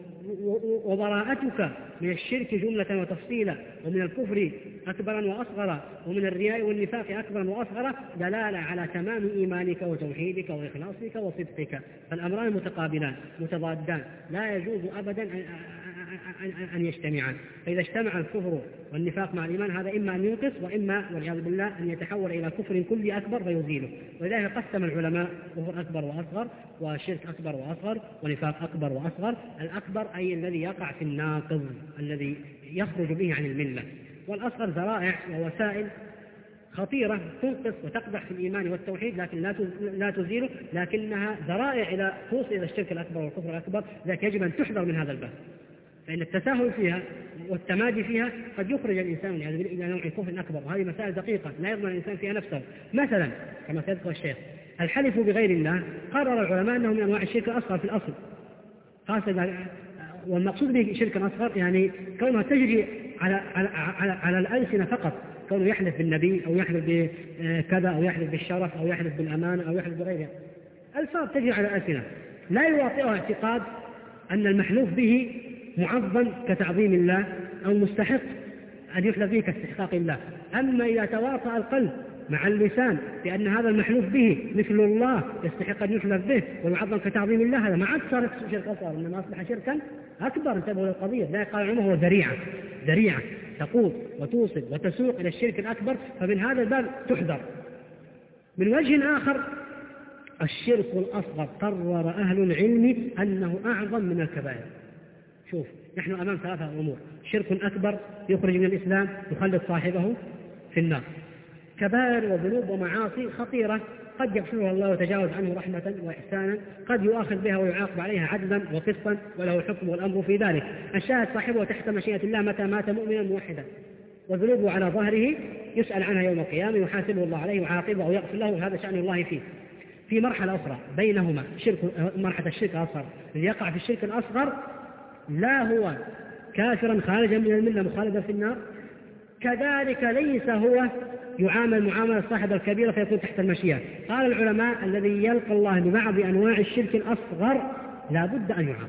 وبراءتك من الشرك جملة وتفصيلا ومن الكفر أكبرا وأصغرا ومن الرياء والنفاق أكبرا وأصغرا دلالة على تمام إيمانك وتوحيدك وإخلاصك وصدقك. فالأمران متقابلان متضادان. لا يجوز أبدا أن يجتمعان. فإذا اجتمع الكفر والنفاق مع الإيمان هذا إما أن ينقص وإما والعياذ بالله أن يتحول إلى كفر كلي أكبر فيزيله. ولذلك قسم العلماء كفر أكبر وأصغر وشرك أكبر وأصغر ونفاق أكبر وأصغر. الأكبر أي الذي يقع في الناقض الذي يخرج به عن الملة. والأصغر ذرائع ووسائل خطيرة تنقص وتقدح في الإيمان والتوحيد لكن لا لا تزيله لكنها ذرائع إلى توصل إلى الشرك الأكبر والكفر الأكبر. لذلك يجب أن تحذر من هذا الباب فإن التساهل فيها والتمادي فيها قد يخرج الإنسان يعني إلى نوع كفر أكبر وهذه مسائل دقيقة لا يضمن الإنسان فيها نفسه. مثلا كما سيذكر الشيخ الحلف بغير الله قرر العلماء أنه من أنواع الشرك الأصغر في الأصل. خاصة والمقصود به شرك أصغر يعني كونها تجري على على على, على الألسنة فقط. كونه يحلف بالنبي أو يحلف بكذا أو يحلف بالشرف أو يحلف بالأمانة أو يحلف بغيرها ألفاظ تجري على الألسنة. لا يواطئها اعتقاد أن المحلوف به معظم كتعظيم الله أو مستحق. أن يحلف به كاستحقاق الله. أما إذا تواطأ القلب مع اللسان بأن هذا المحلوف به مثل الله يستحق أن يحلف به ويعظم كتعظيم الله هذا ما عاد صار شرك أصغر إنما أصبح شركا أكبر. انتبهوا للقضية. لا قال عنه هو ذريعة. ذريعة تقود وتوصل وتسوق إلى الشرك الأكبر فمن هذا الباب تحذر. من وجه آخر الشرك الأصغر قرر أهل العلم أنه أعظم من الكبائر. شوف نحن أمام ثلاثة أمور. شرك أكبر يخرج من الإسلام يخلد صاحبه في النار. كبائر وذنوب ومعاصي خطيرة قد يغفرها الله ويتجاوز عنه رحمة وإحسانا. قد يؤاخذ بها ويعاقب عليها عدلا وقسطا وله الحكم والأمر في ذلك. الشاهد صاحبه تحت مشيئة الله متى مات مؤمنا موحدا. وذنوبه على ظهره يسأل عنها يوم القيامة يحاسبه الله عليه ويعاقبه أو يغفر له هذا شأن الله فيه. في مرحلة أخرى بينهما شرك مرحلة الشرك الأصغر. يقع في الشرك الأصغر لا هو كافرا خارجا من الملة مخالدا في النار. كذلك ليس هو يعامل معاملة صاحب الكبيرة فيكون تحت المشيئة. قال العلماء الذي يلقى الله ببعض أنواع الشرك الأصغر لا بد أن يعاقب.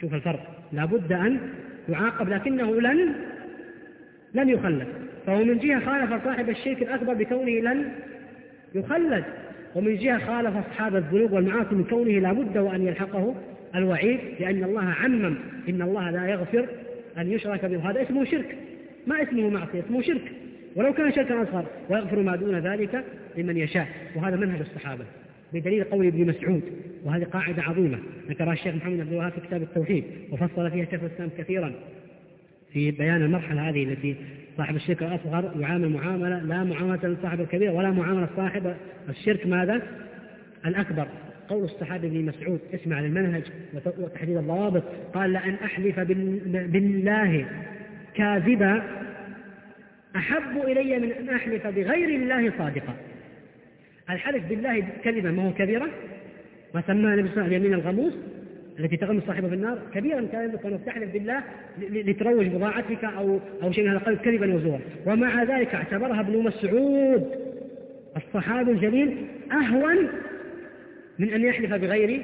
شوف الفرق. لا بد أن يعاقب لكنه لن لن يخلد. فهو من جهة خالف صاحب الشرك الأكبر بكونه لن يخلد. ومن جهة خالف أصحاب الذنوب والمعاصي من كونه لا بد وأن يلحقه. الوعيد لأن الله عمم إن الله لا يغفر أن يشرك به. هذا اسمه شرك ما اسمه معصية اسمه شرك. ولو كان شركا أصغر ويغفر ما دون ذلك لمن يشاء. وهذا منهج الصحابة بدليل قول ابن مسعود. وهذه قاعدة عظيمة. ذكرها الشيخ محمد عبد الوهاب في كتاب التوحيد وفصل فيها شيخ الإسلام كثيرا. في بيان المرحلة هذه التي صاحب الشرك الأصغر يعامل معاملة لا معاملة صاحب الكبير ولا معاملة صاحب الشرك ماذا؟ الأكبر. قول الصحابي ابن مسعود اسمع للمنهج وتحديد الضوابط. قال لأن أحلف بالله كاذبا أحب إلي من أن أحلف بغير الله صادقا. الحلف بالله كذبا ما هو كبيرة؟ ما سماه صلى الله عليه وسلم اليمين الغموس التي تغمس صاحبه في النار؟ كبيرا كان أنك تحلف بالله لتروج بضاعتك أو أو شيء من هذا القبيل كذبا وزورا. ومع ذلك اعتبرها ابن مسعود الصحابي الجليل أهون من أن يحلف بغير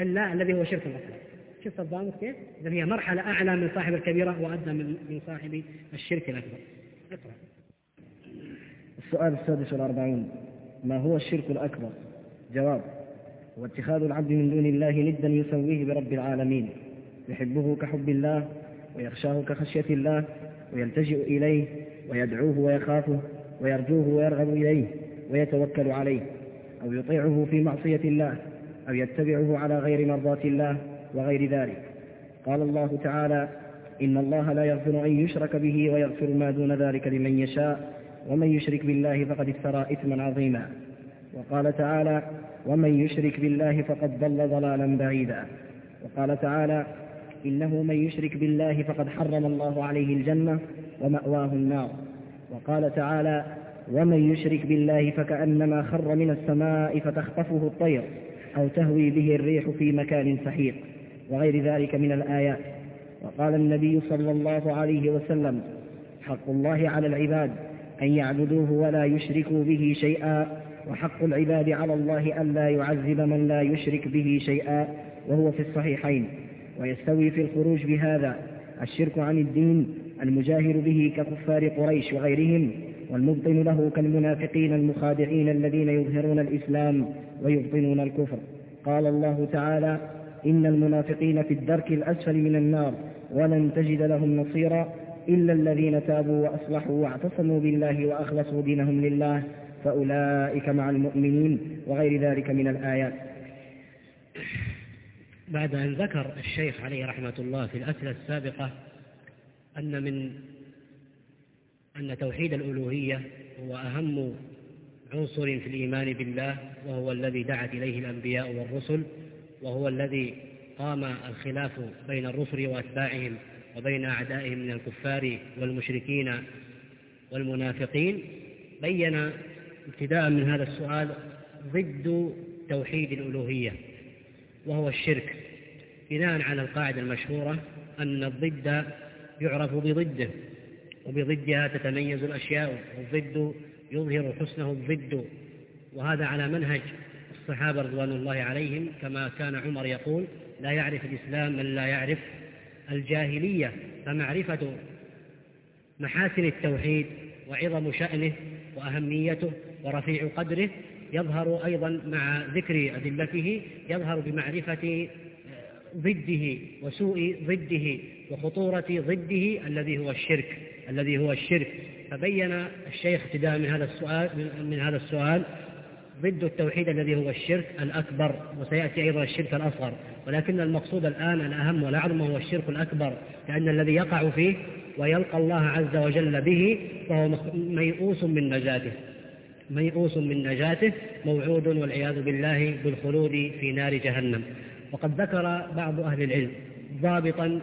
الله الذي هو شرك الأصغر شفت الضابط كيف؟ إذا هي مرحلة أعلى من صاحب الكبيرة وأدنى من صاحب الشرك الأكبر. اقرأ. السؤال السادس والأربعون. ما هو الشرك الأكبر؟ جواب هو اتخاذ العبد من دون الله ندا يسويه برب العالمين. يحبه كحب الله ويخشاه كخشية الله ويلتجئ إليه ويدعوه ويخافه ويرجوه ويرغب إليه ويتوكل عليه. أو يطيعه في معصية الله أو يتبعه على غير مرضاة الله وغير ذلك. قال الله تعالى إن الله لا يغفر أن يشرك به ويغفر ما دون ذلك لمن يشاء ومن يشرك بالله فقد افترى إثما عظيما. وقال تعالى ومن يشرك بالله فقد ضل ضلالا بعيدا. وقال تعالى إنه من يشرك بالله فقد حرم الله عليه الجنة ومأواه النار. وقال تعالى ومن يشرك بالله فكأنما خر من السماء فتخطفه الطير أو تهوي به الريح في مكان سحيق وغير ذلك من الآيات. وقال النبي صلى الله عليه وسلم حق الله على العباد أن يعبدوه ولا يشركوا به شيئا وحق العباد على الله ألا يعذب من لا يشرك به شيئا وهو في الصحيحين. ويستوي في الخروج بهذا الشرك عن الدين المجاهر به ككفار قريش وغيرهم والمبطن له كالمنافقين المخادعين الذين يظهرون الإسلام ويبطنون الكفر. قال الله تعالى إن المنافقين في الدرك الأسفل من النار ولن تجد لهم نصيرا إلا الذين تابوا وأصلحوا واعتصموا بالله وأخلصوا دينهم لله فأولئك مع المؤمنين وغير ذلك من الآيات. بعد أن ذكر الشيخ عليه رحمة الله في الأسئلة السابقة أن من أن توحيد الألوهية هو أهم عنصر في الإيمان بالله وهو الذي دعت إليه الأنبياء والرسل وهو الذي قام الخلاف بين الرسل وأتباعهم وبين أعدائهم من الكفار والمشركين والمنافقين. بين ابتداء من هذا السؤال ضد توحيد الألوهية وهو الشرك بناء على القاعدة المشهورة أن الضد يعرف بضده. وبضدها تتميز الأشياء والضد يظهر حسنه الضد وهذا على منهج الصحابة رضوان الله عليهم كما كان عمر يقول لا يعرف الإسلام من لا يعرف الجاهلية فمعرفة محاسن التوحيد وعظم شأنه وأهميته ورفيع قدره يظهر أيضا مع ذكر أدلته يظهر بمعرفة ضده وسوء ضده وخطورة ضده الذي هو الشرك. الذي هو الشرك فبين الشيخ ابتداء من هذا السؤال من هذا السؤال ضد التوحيد الذي هو الشرك الأكبر وسيأتي أيضا الشرك الأصغر ولكن المقصود الآن الأهم والأعظم هو الشرك الأكبر لأن الذي يقع فيه ويلقى الله عز وجل به فهو ميؤوس من نجاته. ميؤوس من نجاته موعود والعياذ بالله بالخلود في نار جهنم. وقد ذكر بعض أهل العلم ضابطا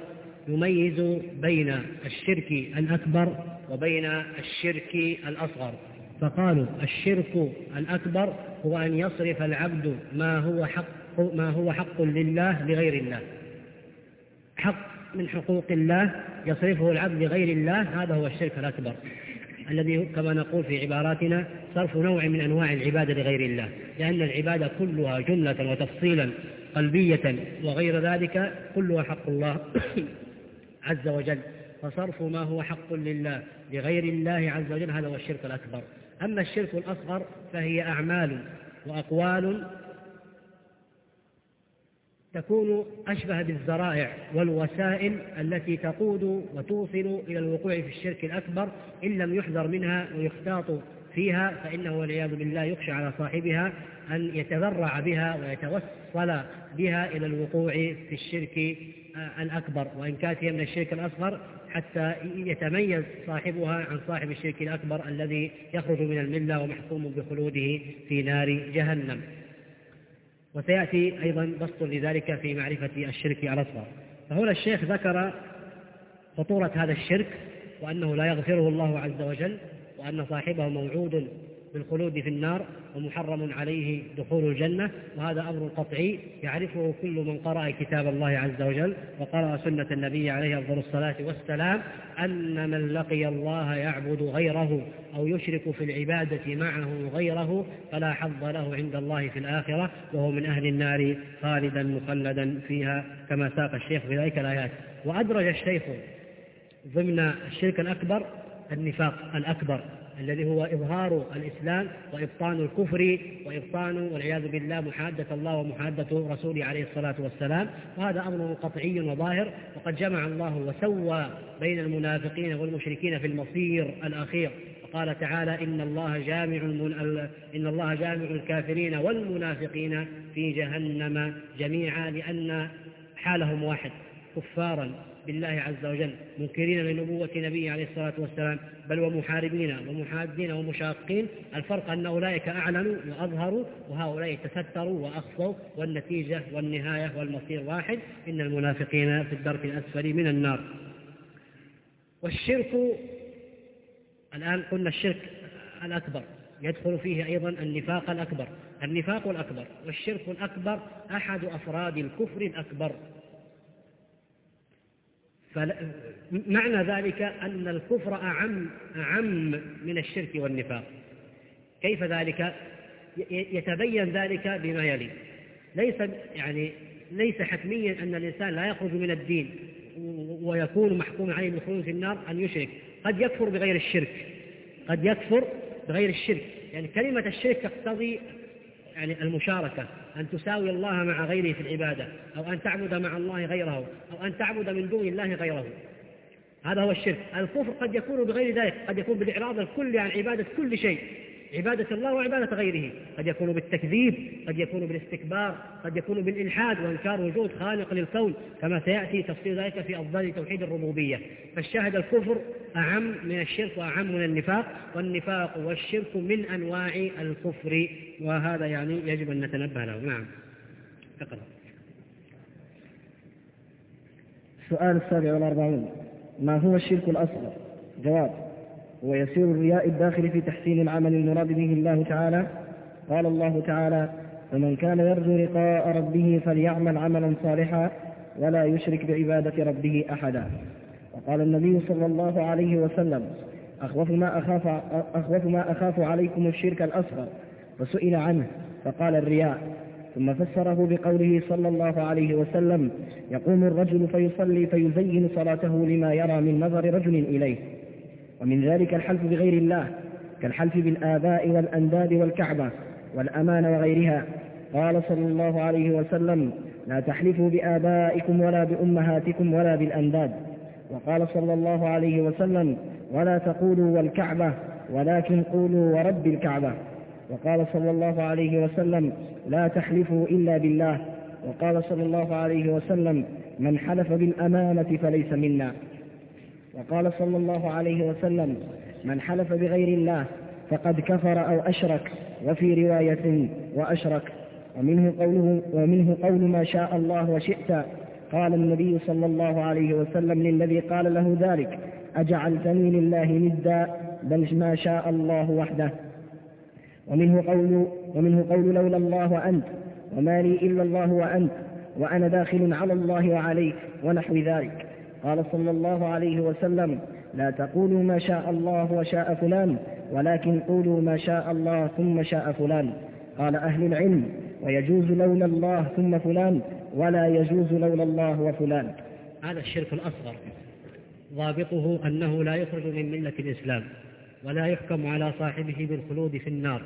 يميز بين الشرك الأكبر وبين الشرك الأصغر. فقالوا الشرك الأكبر هو أن يصرف العبد ما هو حق ما هو حق لله لغير الله. حق من حقوق الله يصرفه العبد لغير الله هذا هو الشرك الأكبر. الذي كما نقول في عباراتنا صرف نوع من أنواع العبادة لغير الله. لأن العبادة كلها جملة وتفصيلا قلبية وغير ذلك كلها حق الله. عز وجل فصرف ما هو حق لله لغير الله عز وجل هذا هو الشرك الأكبر. أما الشرك الأصغر فهي أعمال وأقوال تكون أشبه بالذرائع والوسائل التي تقود وتوصل إلى الوقوع في الشرك الأكبر إن لم يحذر منها ويختاط فيها فإنه والعياذ بالله يخشى على صاحبها أن يتذرع بها ويتوصل بها إلى الوقوع في الشرك الأكبر وإن كانت هي من الشرك الأصغر حتى يتميز صاحبها عن صاحب الشرك الأكبر الذي يخرج من الملة ومحكوم بخلوده في نار جهنم. وسيأتي أيضا بسط لذلك في معرفة الشرك الأصغر. فهنا الشيخ ذكر خطورة هذا الشرك وأنه لا يغفره الله عز وجل وأن صاحبه موعود بالخلود في النار ومحرم عليه دخول الجنة وهذا أمر قطعي يعرفه كل من قرأ كتاب الله عز وجل وقرأ سنة النبي عليه أفضل الصلاة والسلام أن من لقي الله يعبد غيره أو يشرك في العبادة معه غيره فلا حظ له عند الله في الآخرة وهو من أهل النار خالدا مخلدا فيها كما ساق الشيخ في ذلك الآيات. وأدرج الشيخ ضمن الشرك الأكبر النفاق الأكبر الذي هو إظهار الإسلام وإبطان الكفر وإبطان والعياذ بالله محادة الله ومحادة رسوله عليه الصلاة والسلام. وهذا أمر قطعي وظاهر وقد جمع الله وسوى بين المنافقين والمشركين في المصير الأخير. قال تعالى إن الله جامع إن الله جامع الكافرين والمنافقين في جهنم جميعا لأن حالهم واحد كفارا. بالله عز وجل منكرين لنبوة نبيه عليه الصلاة والسلام بل ومحاربين ومحادين ومشاقين. الفرق أن أولئك أعلنوا وأظهروا وهؤلاء تستروا وأخفوا والنتيجة والنهاية والمصير واحد. إن المنافقين في الدرك الأسفل من النار. والشرك الآن قلنا الشرك الأكبر يدخل فيه أيضا النفاق الأكبر. النفاق الأكبر والشرك الأكبر أحد أفراد الكفر الأكبر. فمعنى ذلك أن الكفر أعم أعم من الشرك والنفاق. كيف ذلك؟ يتبين ذلك بما يلي. ليس يعني ليس حتميا أن الإنسان لا يخرج من الدين ويكون محكوم عليه بالخلود في النار أن يشرك. قد يكفر بغير الشرك. قد يكفر بغير الشرك. يعني كلمة الشرك تقتضي يعني المشاركة أن تساوي الله مع غيره في العبادة أو أن تعبد مع الله غيره أو أن تعبد من دون الله غيره. هذا هو الشرك. الكفر قد يكون بغير ذلك قد يكون بالإعراض الكلي عن عبادة كل شيء. عبادة الله وعبادة غيره. قد يكون بالتكذيب قد يكون بالاستكبار قد يكون بالإلحاد وإنكار وجود خالق للكون كما سيأتي تفصيل ذلك في أفضل توحيد الربوبية. فالشاهد الكفر أعم من الشرك وأعم من النفاق والنفاق والشرك من أنواع الكفر وهذا يعني يجب أن نتنبه له. نعم. اقرأ السؤال السابع والأربعون. ما هو الشرك الأصغر؟ جواب. ويسير الرياء الداخل في تحسين العمل المراد به الله تعالى. قال الله تعالى فمن كان يرجو لقاء ربه فليعمل عملا صالحا ولا يشرك بعبادة ربه أحدا. وقال النبي صلى الله عليه وسلم أخوف ما أخاف, أخوف ما أخاف عليكم الشرك الأصغر. فسئل عنه فقال الرياء ثم فسره بقوله صلى الله عليه وسلم يقوم الرجل فيصلي فيزين صلاته لما يرى من نظر رجل إليه. ومن ذلك الحلف بغير الله كالحلف بالآباء والأنداد والكعبة والأمان وغيرها. قال صلى الله عليه وسلم لا تحلفوا بآبائكم ولا بأمهاتكم ولا بالأنداد. وقال صلى الله عليه وسلم ولا تقولوا والكعبة ولكن قولوا ورب الكعبة. وقال صلى الله عليه وسلم لا تحلفوا إلا بالله. وقال صلى الله عليه وسلم من حلف بالأمانة فليس منا. وقال صلى الله عليه وسلم من حلف بغير الله فقد كفر أو أشرك وفي رواية وأشرك. ومنه قوله, ومنه قول ما شاء الله وشئت. قال النبي صلى الله عليه وسلم للذي قال له ذلك أجعلتني لله ندا بل ما شاء الله وحده. ومنه قول ومنه قول لولا الله وأنت وما لي إلا الله وأنت وأنا داخل على الله وعليك ونحو ذلك. قال صلى الله عليه وسلم لا تقولوا ما شاء الله وشاء فلان ولكن قولوا ما شاء الله ثم شاء فلان. قال أهل العلم ويجوز لولا الله ثم فلان ولا يجوز لولا الله وفلان. هذا الشرك الأصغر. ضابطه أنه لا يخرج من ملة الإسلام ولا يحكم على صاحبه بالخلود في النار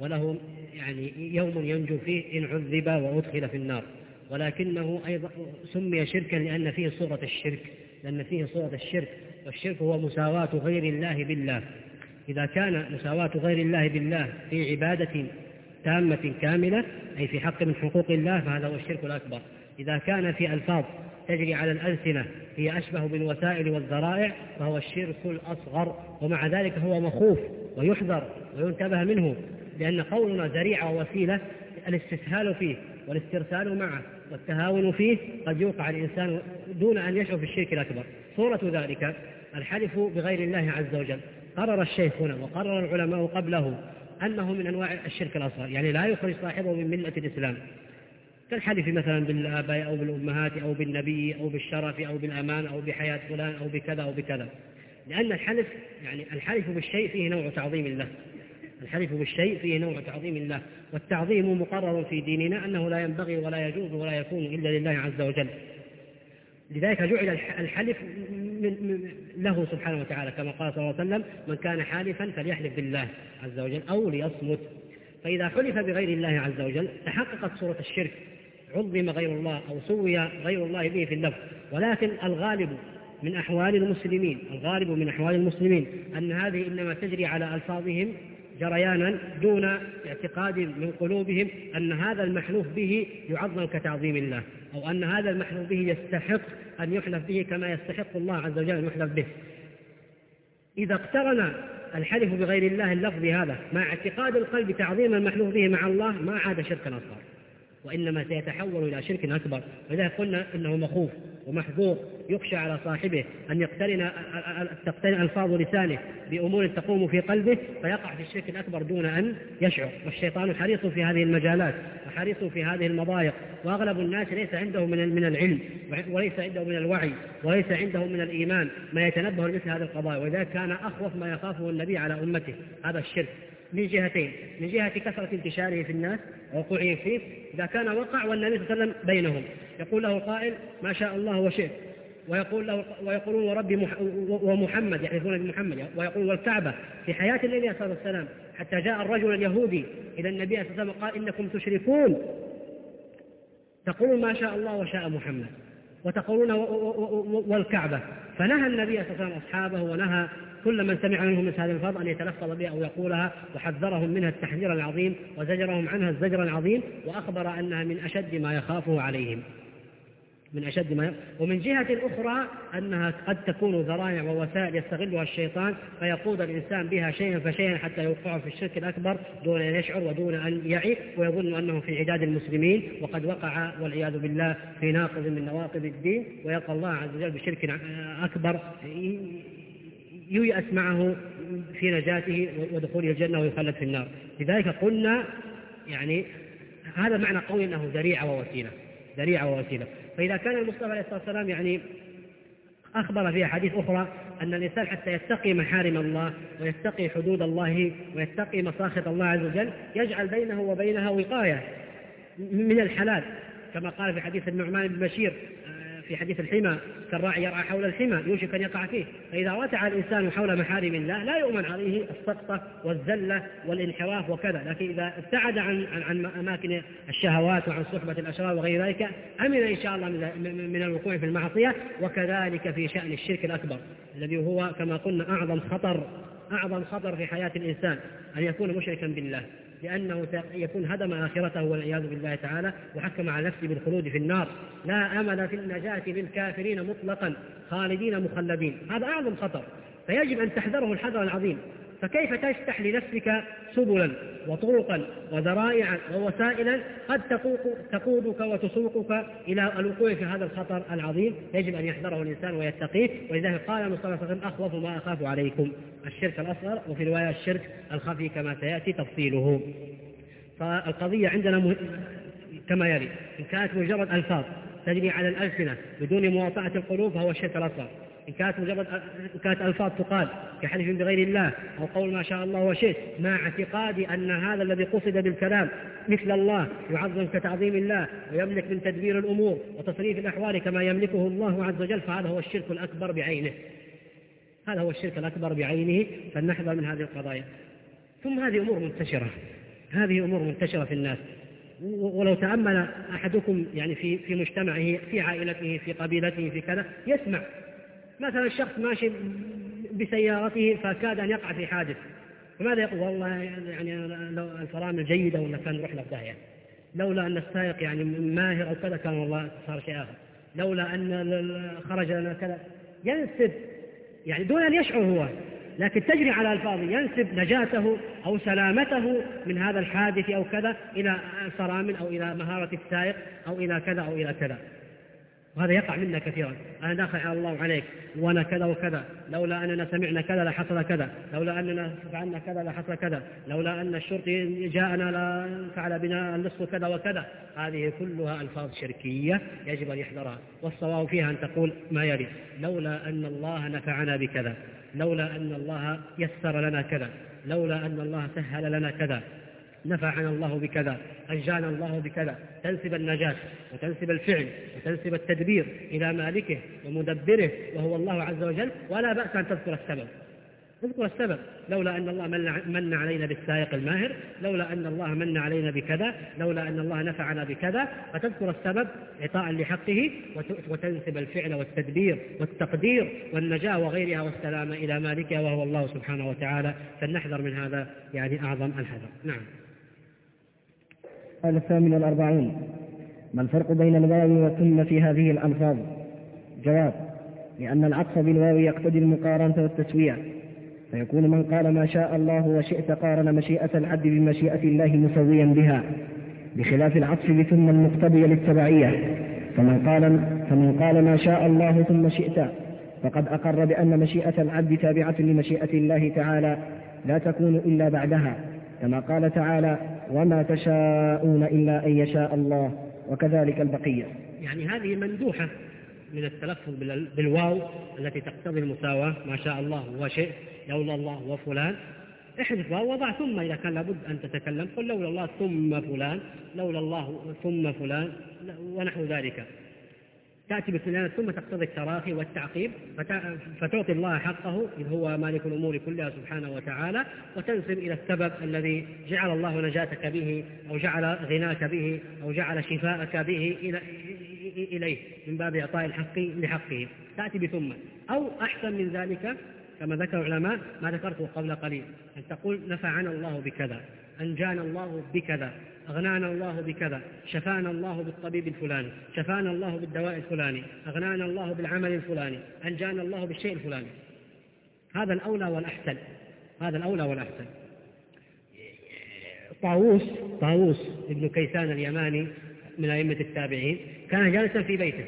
وله يعني يوم ينجو فيه إن عذب وأدخل في النار ولكنه أيضا سمي شركا لأن فيه صورة الشرك. لأن فيه صورة الشرك والشرك هو مساواة غير الله بالله. إذا كان مساواة غير الله بالله في عبادة تامة كاملة أي في حق من حقوق الله فهذا هو الشرك الأكبر. إذا كان في ألفاظ تجري على الألسنة هي أشبه بالوسائل والذرائع فهو الشرك الأصغر ومع ذلك هو مخوف ويحذر وينتبه منه لأن قولنا ذريعة ووسيلة الاستسهال فيه والاسترسال معه. والتهاون فيه قد يوقع الإنسان دون أن يشعر بالشرك الأكبر. صورة ذلك الحلف بغير الله عز وجل. قرر الشيخ هنا وقرر العلماء قبله أنه من أنواع الشرك الأصغر يعني لا يخرج صاحبه من ملة الإسلام. كالحلف مثلا بالآباء أو بالأمهات أو بالنبي أو بالشرف أو بالأمان أو بحياة فلان أو بكذا أو بكذا. لأن الحلف يعني الحلف بالشيء فيه نوع تعظيم له الحلف بالشيء فيه نوع تعظيم الله والتعظيم مقرر في ديننا أنه لا ينبغي ولا يجوز ولا يكون إلا لله عز وجل. لذلك جعل الحلف من له سبحانه وتعالى كما قال صلى الله عليه وسلم من كان حالفا فليحلف بالله عز وجل أو ليصمت. فإذا حلف بغير الله عز وجل تحققت صورة الشرك عظم غير الله أو سوي غير الله به في اللفظ. ولكن الغالب من أحوال المسلمين الغالب من أحوال المسلمين أن هذه إنما تجري على ألفاظهم جريانا دون اعتقاد من قلوبهم أن هذا المحلوف به يعظم كتعظيم الله أو أن هذا المحلوف به يستحق أن يحلف به كما يستحق الله عز وجل أن يحلف به. إذا اقترن الحلف بغير الله اللفظ هذا مع اعتقاد القلب تعظيم المحلوف به مع الله ما عاد شركا أصغر وإنما سيتحول إلى شرك أكبر. ولذلك قلنا إنه مخوف ومحذور يخشى على صاحبه أن يقترن تقترن ألفاظ لسانه بأمور تقوم في قلبه فيقع في الشرك الأكبر دون أن يشعر. والشيطان حريص في هذه المجالات وحريص في هذه المضايق. وأغلب الناس ليس عنده من من العلم وليس عنده من الوعي وليس عنده من الإيمان ما يتنبه لمثل هذه القضايا. ولذلك كان أخوف ما يخافه النبي على أمته هذا الشرك. من جهتين من جهة كثرة انتشاره في الناس ووقوعه فيه إذا كان وقع والنبي صلى الله عليه وسلم بينهم. يقول له قائل ما شاء الله وشئت. ويقول له ويقولون وربي مح ومحمد. يحلفون بمحمد ويقول والكعبة. في حياة النبي صلى الله عليه وسلم حتى جاء الرجل اليهودي إلى النبي صلى الله عليه وسلم قال إنكم تشركون. تقولون ما شاء الله وشاء محمد. وتقولون والكعبة. فنهى النبي صلى الله عليه وسلم أصحابه ونهى كل من سمع منهم مثل هذه الفاظ أن يتلفظ بها أو يقولها وحذرهم منها التحذير العظيم وزجرهم عنها الزجر العظيم وأخبر أنها من أشد ما يخافه عليهم. من أشد ما ومن جهة أخرى أنها قد تكون ذرائع ووسائل يستغلها الشيطان فيقود الإنسان بها شيئا فشيئا حتى يوقعه في الشرك الأكبر دون أن يشعر ودون أن يعي ويظن أنه في عداد المسلمين وقد وقع والعياذ بالله في ناقض من نواقض الدين ويلقى الله عز وجل بشرك أكبر. ييأس معه في نجاته ودخوله الجنة ويخلد في النار. لذلك قلنا يعني هذا معنى قول أنه ذريعة ووسيلة ذريعة ووسيلة. فإذا كان المصطفى عليه الصلاة والسلام يعني أخبر في أحاديث أخرى أن الإنسان حتى يتقي محارم الله ويتقي حدود الله ويتقي مساخط الله عز وجل يجعل بينه وبينها وقاية من الحلال كما قال في حديث النعمان بن بشير في حديث الحمى كالراعي يرعى حول الحمى يوشك أن يقع فيه. فإذا رتع الإنسان حول محارم الله لا يؤمن عليه السقطة والزلة والانحراف وكذا. لكن إذا ابتعد عن, عن, عن أماكن الشهوات وعن صحبة الأشرار وغير ذلك أمن إن شاء الله من الوقوع في المعصية وكذلك في شأن الشرك الأكبر الذي هو كما قلنا أعظم خطر أعظم خطر في حياة الإنسان أن يكون مشركا بالله. لأنه يكون هدم آخرته والعياذ بالله تعالى وحكم على نفسه بالخلود في النار. لا أمل في النجاة للكافرين مطلقا خالدين مخلدين. هذا أعظم خطر. فيجب أن تحذره الحذر العظيم. فكيف تفتح لنفسك سبلا وطرقا وذرائعا ووسائلا قد تقودك وتسوقك إلى الوقوع في هذا الخطر العظيم؟ يجب أن يحذره الإنسان ويتقيه. ولذلك قال النبي صلى الله عليه وسلم أخوف ما أخاف عليكم. الشرك الأصغر وفي رواية الشرك الخفي كما سيأتي تفصيله. فالقضية عندنا مه... كما يلي إن كانت مجرد ألفاظ تجري على الألسنة بدون مواطأة القلوب فهو الشرك الأصغر. إن كانت مجرد إن كانت ألفاظ تقال كحلف بغير الله أو قول ما شاء الله وشئت مع اعتقادي أن هذا الذي قصد بالكلام مثل الله يعظم كتعظيم الله ويملك من تدبير الأمور وتصريف الأحوال كما يملكه الله عز وجل فهذا هو الشرك الأكبر بعينه. هذا هو الشرك الأكبر بعينه فلنحذر من هذه القضايا. ثم هذه أمور منتشرة. هذه أمور منتشرة في الناس. ولو تأمل أحدكم يعني في في مجتمعه في عائلته في قبيلته في كذا يسمع. مثلا الشخص ماشي بسيارته فكاد أن يقع في حادث. فماذا يقول؟ والله يعني لو الفرامل جيدة ولا كان نروح له داهية لولا أن السائق يعني ماهر أو كذا كان والله صار شيء آخر. لولا أن خرج لنا كذا. ينسب. يعني دون أن يشعر هو. لكن تجري على الفاظ ينسب نجاته أو سلامته من هذا الحادث أو كذا إلى فرامل أو إلى مهارة السائق أو إلى كذا أو إلى كذا. وهذا يقع منا كثيرا. أنا داخل على الله عليك. وأنا كذا وكذا. لولا أننا سمعنا كذا لحصل كذا. لولا أننا فعلنا كذا لحصل كذا. لولا أن الشرطي جاءنا لفعل بنا النصف كذا وكذا. هذه كلها ألفاظ شركية يجب أن يحذرها. والصواب فيها أن تقول ما يلي. لولا أن الله نفعنا بكذا. لولا أن الله يسر لنا كذا. لولا أن الله سهل لنا كذا. نفعنا الله بكذا أنجانا الله بكذا تنسب النجاة وتنسب الفعل وتنسب التدبير إلى مالكه ومدبره وهو الله عز وجل ولا بأس أن تذكر السبب. اذكر السبب لولا أن الله من علينا بالسائق الماهر لولا أن الله من علينا بكذا لولا أن الله نفعنا بكذا فتذكر السبب إعطاء لحقه وتنسب الفعل والتدبير والتقدير والنجاة وغيرها والسلامة إلى مالكها وهو الله سبحانه وتعالى. فلنحذر من هذا يعني أعظم الحذر. نعم. الثامن والأربعون. ما الفرق بين الواو والثم في هذه الألفاظ؟ جواب لأن العطف بالواو يقتضي المقارنة والتسوية. فيكون من قال ما شاء الله وشئت قارن مشيئة العبد بمشيئة الله مسويا بها. بخلاف العطف بثم المقتضية للتبعية. فمن قال فمن قال ما شاء الله ثم شئت فقد أقر بأن مشيئة العبد تابعة لمشيئة الله تعالى لا تكون إلا بعدها. كما قال تعالى وما تشاءون إلا أن يشاء الله وكذلك البقية. يعني هذه مندوحة من التلفظ بالواو التي تقتضي المساواة ما شاء الله وشئ لولا الله وفلان احذف واو وضع ثم إذا كان لابد أن تتكلم قل لولا الله ثم فلان لولا الله ثم فلان ونحو ذلك. تأتي بالسنان ثم تقتضي التراخي والتعقيب فتعطي الله حقه إذ هو مالك الأمور كلها سبحانه وتعالى وتنسب إلى السبب الذي جعل الله نجاتك به أو جعل غناك به أو جعل شفاءك به إلى إليه من باب إعطاء الحق لحقه. تأتي بثم. أو أحسن من ذلك كما ذكر العلماء ما ذكرته قبل قليل أن تقول نفعنا الله بكذا أنجانا الله بكذا. أغنانا الله بكذا شفانا الله بالطبيب الفلاني شفانا الله بالدواء الفلاني أغنانا الله بالعمل الفلاني أنجانا الله بالشيء الفلاني. هذا الأولى والأحسن هذا الأولى والأحسن. طاووس طاووس ابن كيسان اليماني من أئمة التابعين كان جالسا في بيته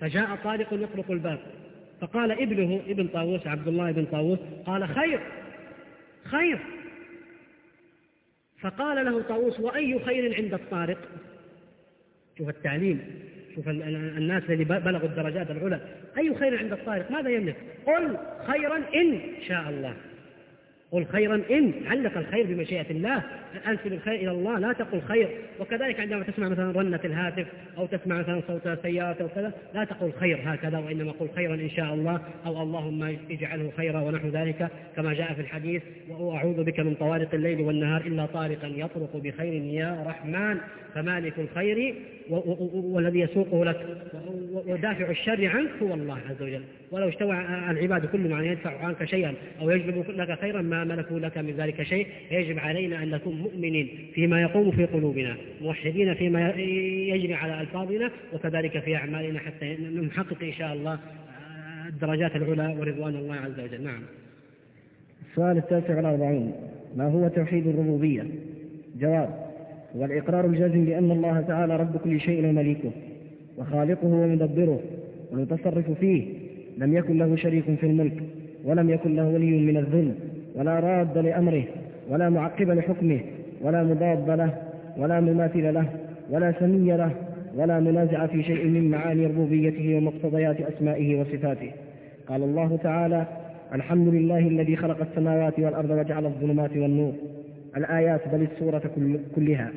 فجاء طارق يطرق الباب فقال ابنه ابن طاووس عبد الله بن طاووس قال خير خير. فقال له طاووس وأي خير عند الطارق؟ شوف التعليم شوف الناس الذي بلغوا الدرجات العلى. أي خير عند الطارق؟ ماذا يملك؟ قل خيرا إن شاء الله. قل خيرا إن علق الخير بمشيئة الله. أنسب الخير إلى الله لا تقل خير. وكذلك عندما تسمع مثلا رنة الهاتف أو تسمع مثلا صوت سيارة أو كذا لا تقل خير هكذا وإنما قل خيرا إن شاء الله أو اللهم اجعله خيرا ونحو ذلك كما جاء في الحديث وأعوذ بك من طوارق الليل والنهار إلا طارقا يطرق بخير يا رحمن فمالك الخير والذي يسوقه لك. ودافع الشر عنك هو الله عز وجل. ولو اجتمع العباد كلهم أن يدفع عنك شيئا أو يجلب لك خيرا ما ملكوا لك من ذلك شيء يجب علينا أن نكون مؤمنين فيما يقوم في قلوبنا موحدين فيما يجري على ألفاظنا وكذلك في أعمالنا حتى نحقق إن شاء الله الدرجات العلى ورضوان الله عز وجل. نعم. السؤال التاسع والأربعون ما هو توحيد الربوبية؟ جواب والإقرار الجازم بأن الله تعالى رب كل شيء ومليكه وخالقه ومدبره والمتصرف فيه لم يكن له شريك في الملك ولم يكن له ولي من الذل. ولا راد لأمره ولا معقب لحكمه ولا مضاد له ولا مماثل له ولا سمي له ولا منازع في شيء من معاني ربوبيته ومقتضيات أسمائه وصفاته. قال الله تعالى الحمد لله الذي خلق السماوات والأرض وجعل الظلمات والنور. الآيات بل السورة كلها.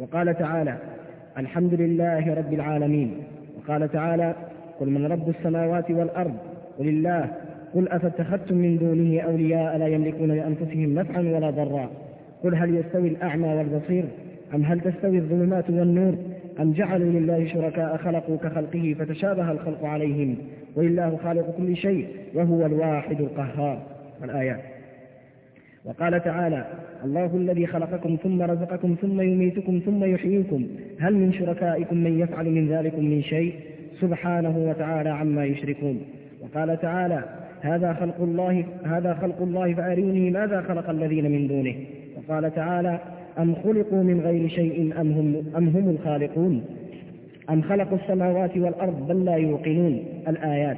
وقال تعالى الحمد لله رب العالمين. وقال تعالى قل من رب السماوات والأرض قل الله قل أفاتخذتم من دونه أولياء لا يملكون لأنفسهم نفعا ولا ضرا قل هل يستوي الأعمى والبصير أم هل تستوي الظلمات والنور أم جعلوا لله شركاء خلقوا كخلقه فتشابه الخلق عليهم ولله خالق كل شيء وهو الواحد القهار الآيات وقال تعالى الله الذي خلقكم ثم رزقكم ثم يميتكم ثم يحييكم هل من شركائكم من يفعل من ذلكم من شيء؟ سبحانه وتعالى عما يشركون. وقال تعالى هذا خلق الله هذا خلق الله فأروني ماذا خلق الذين من دونه؟ وقال تعالى أم خلقوا من غير شيء أم هم, أم هم الخالقون؟ أم خلقوا السماوات والأرض بل لا يوقنون الآيات.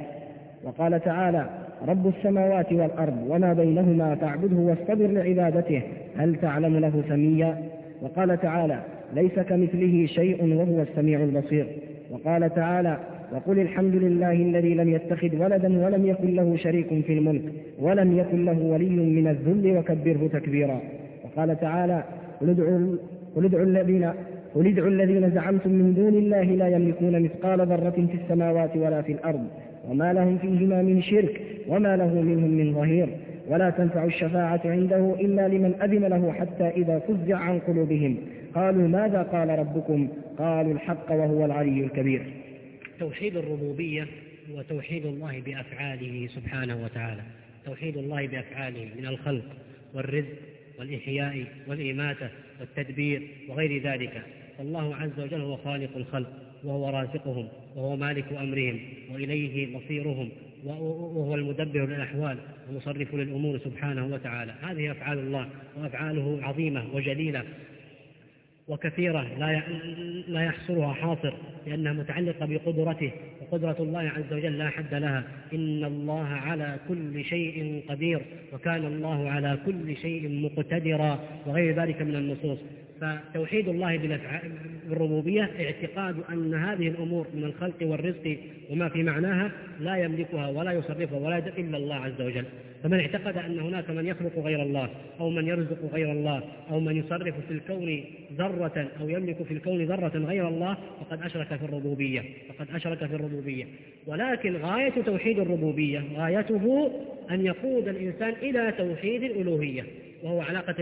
وقال تعالى رب السماوات والأرض وما بينهما فاعبده واصطبر لعبادته هل تعلم له سميا؟ وقال تعالى ليس كمثله شيء وهو السميع البصير. وقال تعالى وقل الحمد لله الذي لم يتخذ ولدا ولم يكن له شريك في الملك ولم يكن له ولي من الذل وكبره تكبيرا. وقال تعالى قل ادعوا قل ادعوا الذين قل ادعوا الذين زعمتم من دون الله لا يملكون مثقال ذرة في السماوات ولا في الأرض وما لهم فيهما من شرك وما له منهم من ظهير. ولا تنفع الشفاعة عنده إلا لمن أذن له حتى إذا فزع عن قلوبهم. قالوا ماذا قال ربكم؟ قالوا الحق وهو العلي الكبير. توحيد الربوبية هو توحيد الله بأفعاله سبحانه وتعالى. توحيد الله بأفعاله من الخلق والرزق والإحياء والإماتة والتدبير وغير ذلك. فالله عز وجل هو خالق الخلق وهو رازقهم وهو مالك أمرهم وإليه مصيرهم وهو المدبر للأحوال ومصرف للأمور سبحانه وتعالى. هذه أفعال الله وأفعاله عظيمة وجليلة. وكثيرة لا يحصرها حاصر لأنها متعلقة بقدرته وقدرة الله عز وجل لا حد لها. إن الله على كل شيء قدير وكان الله على كل شيء مقتدرا وغير ذلك من النصوص. فتوحيد الله بالربوبية اعتقاد أن هذه الأمور من الخلق والرزق وما في معناها لا يملكها ولا يصرفها ولا إلا الله عز وجل. فمن اعتقد أن هناك من يخلق غير الله أو من يرزق غير الله أو من يصرف في الكون ذرة أو يملك في الكون ذرة غير الله فقد أشرك في الربوبية فقد أشرك في الربوبية. ولكن غاية توحيد الربوبية غايته أن يقود الإنسان إلى توحيد الألوهية. وهو علاقة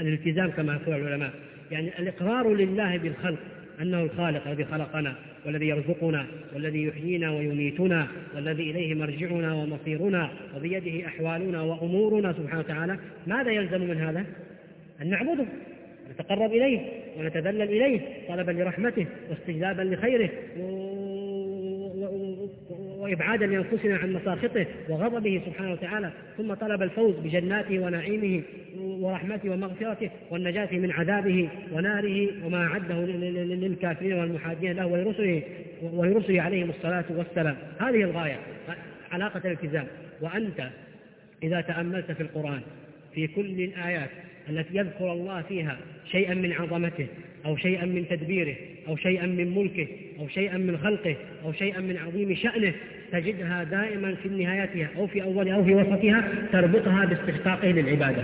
الالتزام كما يقول العلماء. يعني الإقرار لله بالخلق أنه الخالق الذي خلقنا والذي يرزقنا والذي يحيينا ويميتنا والذي إليه مرجعنا ومصيرنا وبيده أحوالنا وأمورنا سبحانه وتعالى. ماذا يلزم من هذا؟ أن نعبده نتقرب إليه ونتذلل إليه طلبا لرحمته واستجلابا لخيره. وإبعادا لأنفسنا عن مساخطه وغضبه سبحانه وتعالى ثم طلب الفوز بجناته ونعيمه ورحمته ومغفرته والنجاة من عذابه وناره وما أعده للكافرين والمحادين له ولرسله ولرسله عليهم الصلاة والسلام. هذه الغاية علاقة الالتزام. وأنت إذا تأملت في القرآن في كل الآيات التي يذكر الله فيها شيئا من عظمته أو شيئا من تدبيره أو شيئا من ملكه أو شيئا من خلقه أو شيئا من عظيم شأنه تجدها دائما في نهايتها أو في أولها أو في وسطها تربطها باستحقاقه للعبادة.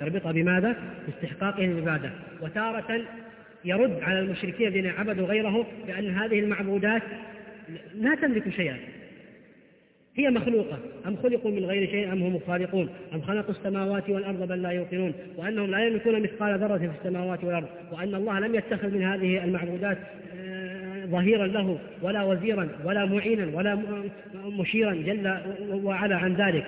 تربطها بماذا؟ باستحقاقه للعبادة. وتارة يرد على المشركين الذين عبدوا غيره بأن هذه المعبودات لا تملك شيئا. هي مخلوقة. أم خلقوا من غير شيء أم هم الخالقون أم خلقوا السماوات والأرض بل لا يوقنون؟ وأنهم لا يملكون مثقال ذرة في السماوات والأرض. وأن الله لم يتخذ من هذه المعبودات آه، ظهيرا له ولا وزيرا ولا معينا ولا مشيرا جل وعلا عن ذلك.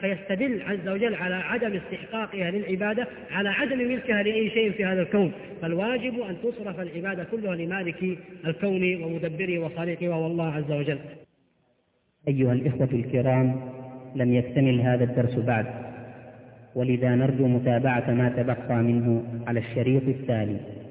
فيستدل عز وجل على عدم استحقاقها للعبادة على عدم ملكها لأي شيء في هذا الكون. فالواجب أن تصرف العبادة كلها لمالك الكون ومدبره وخالقه وهو الله عز وجل. أيها الإخوة الكرام لم يكتمل هذا الدرس بعد. ولذا نرجو متابعة ما تبقى منه على الشريط التالي.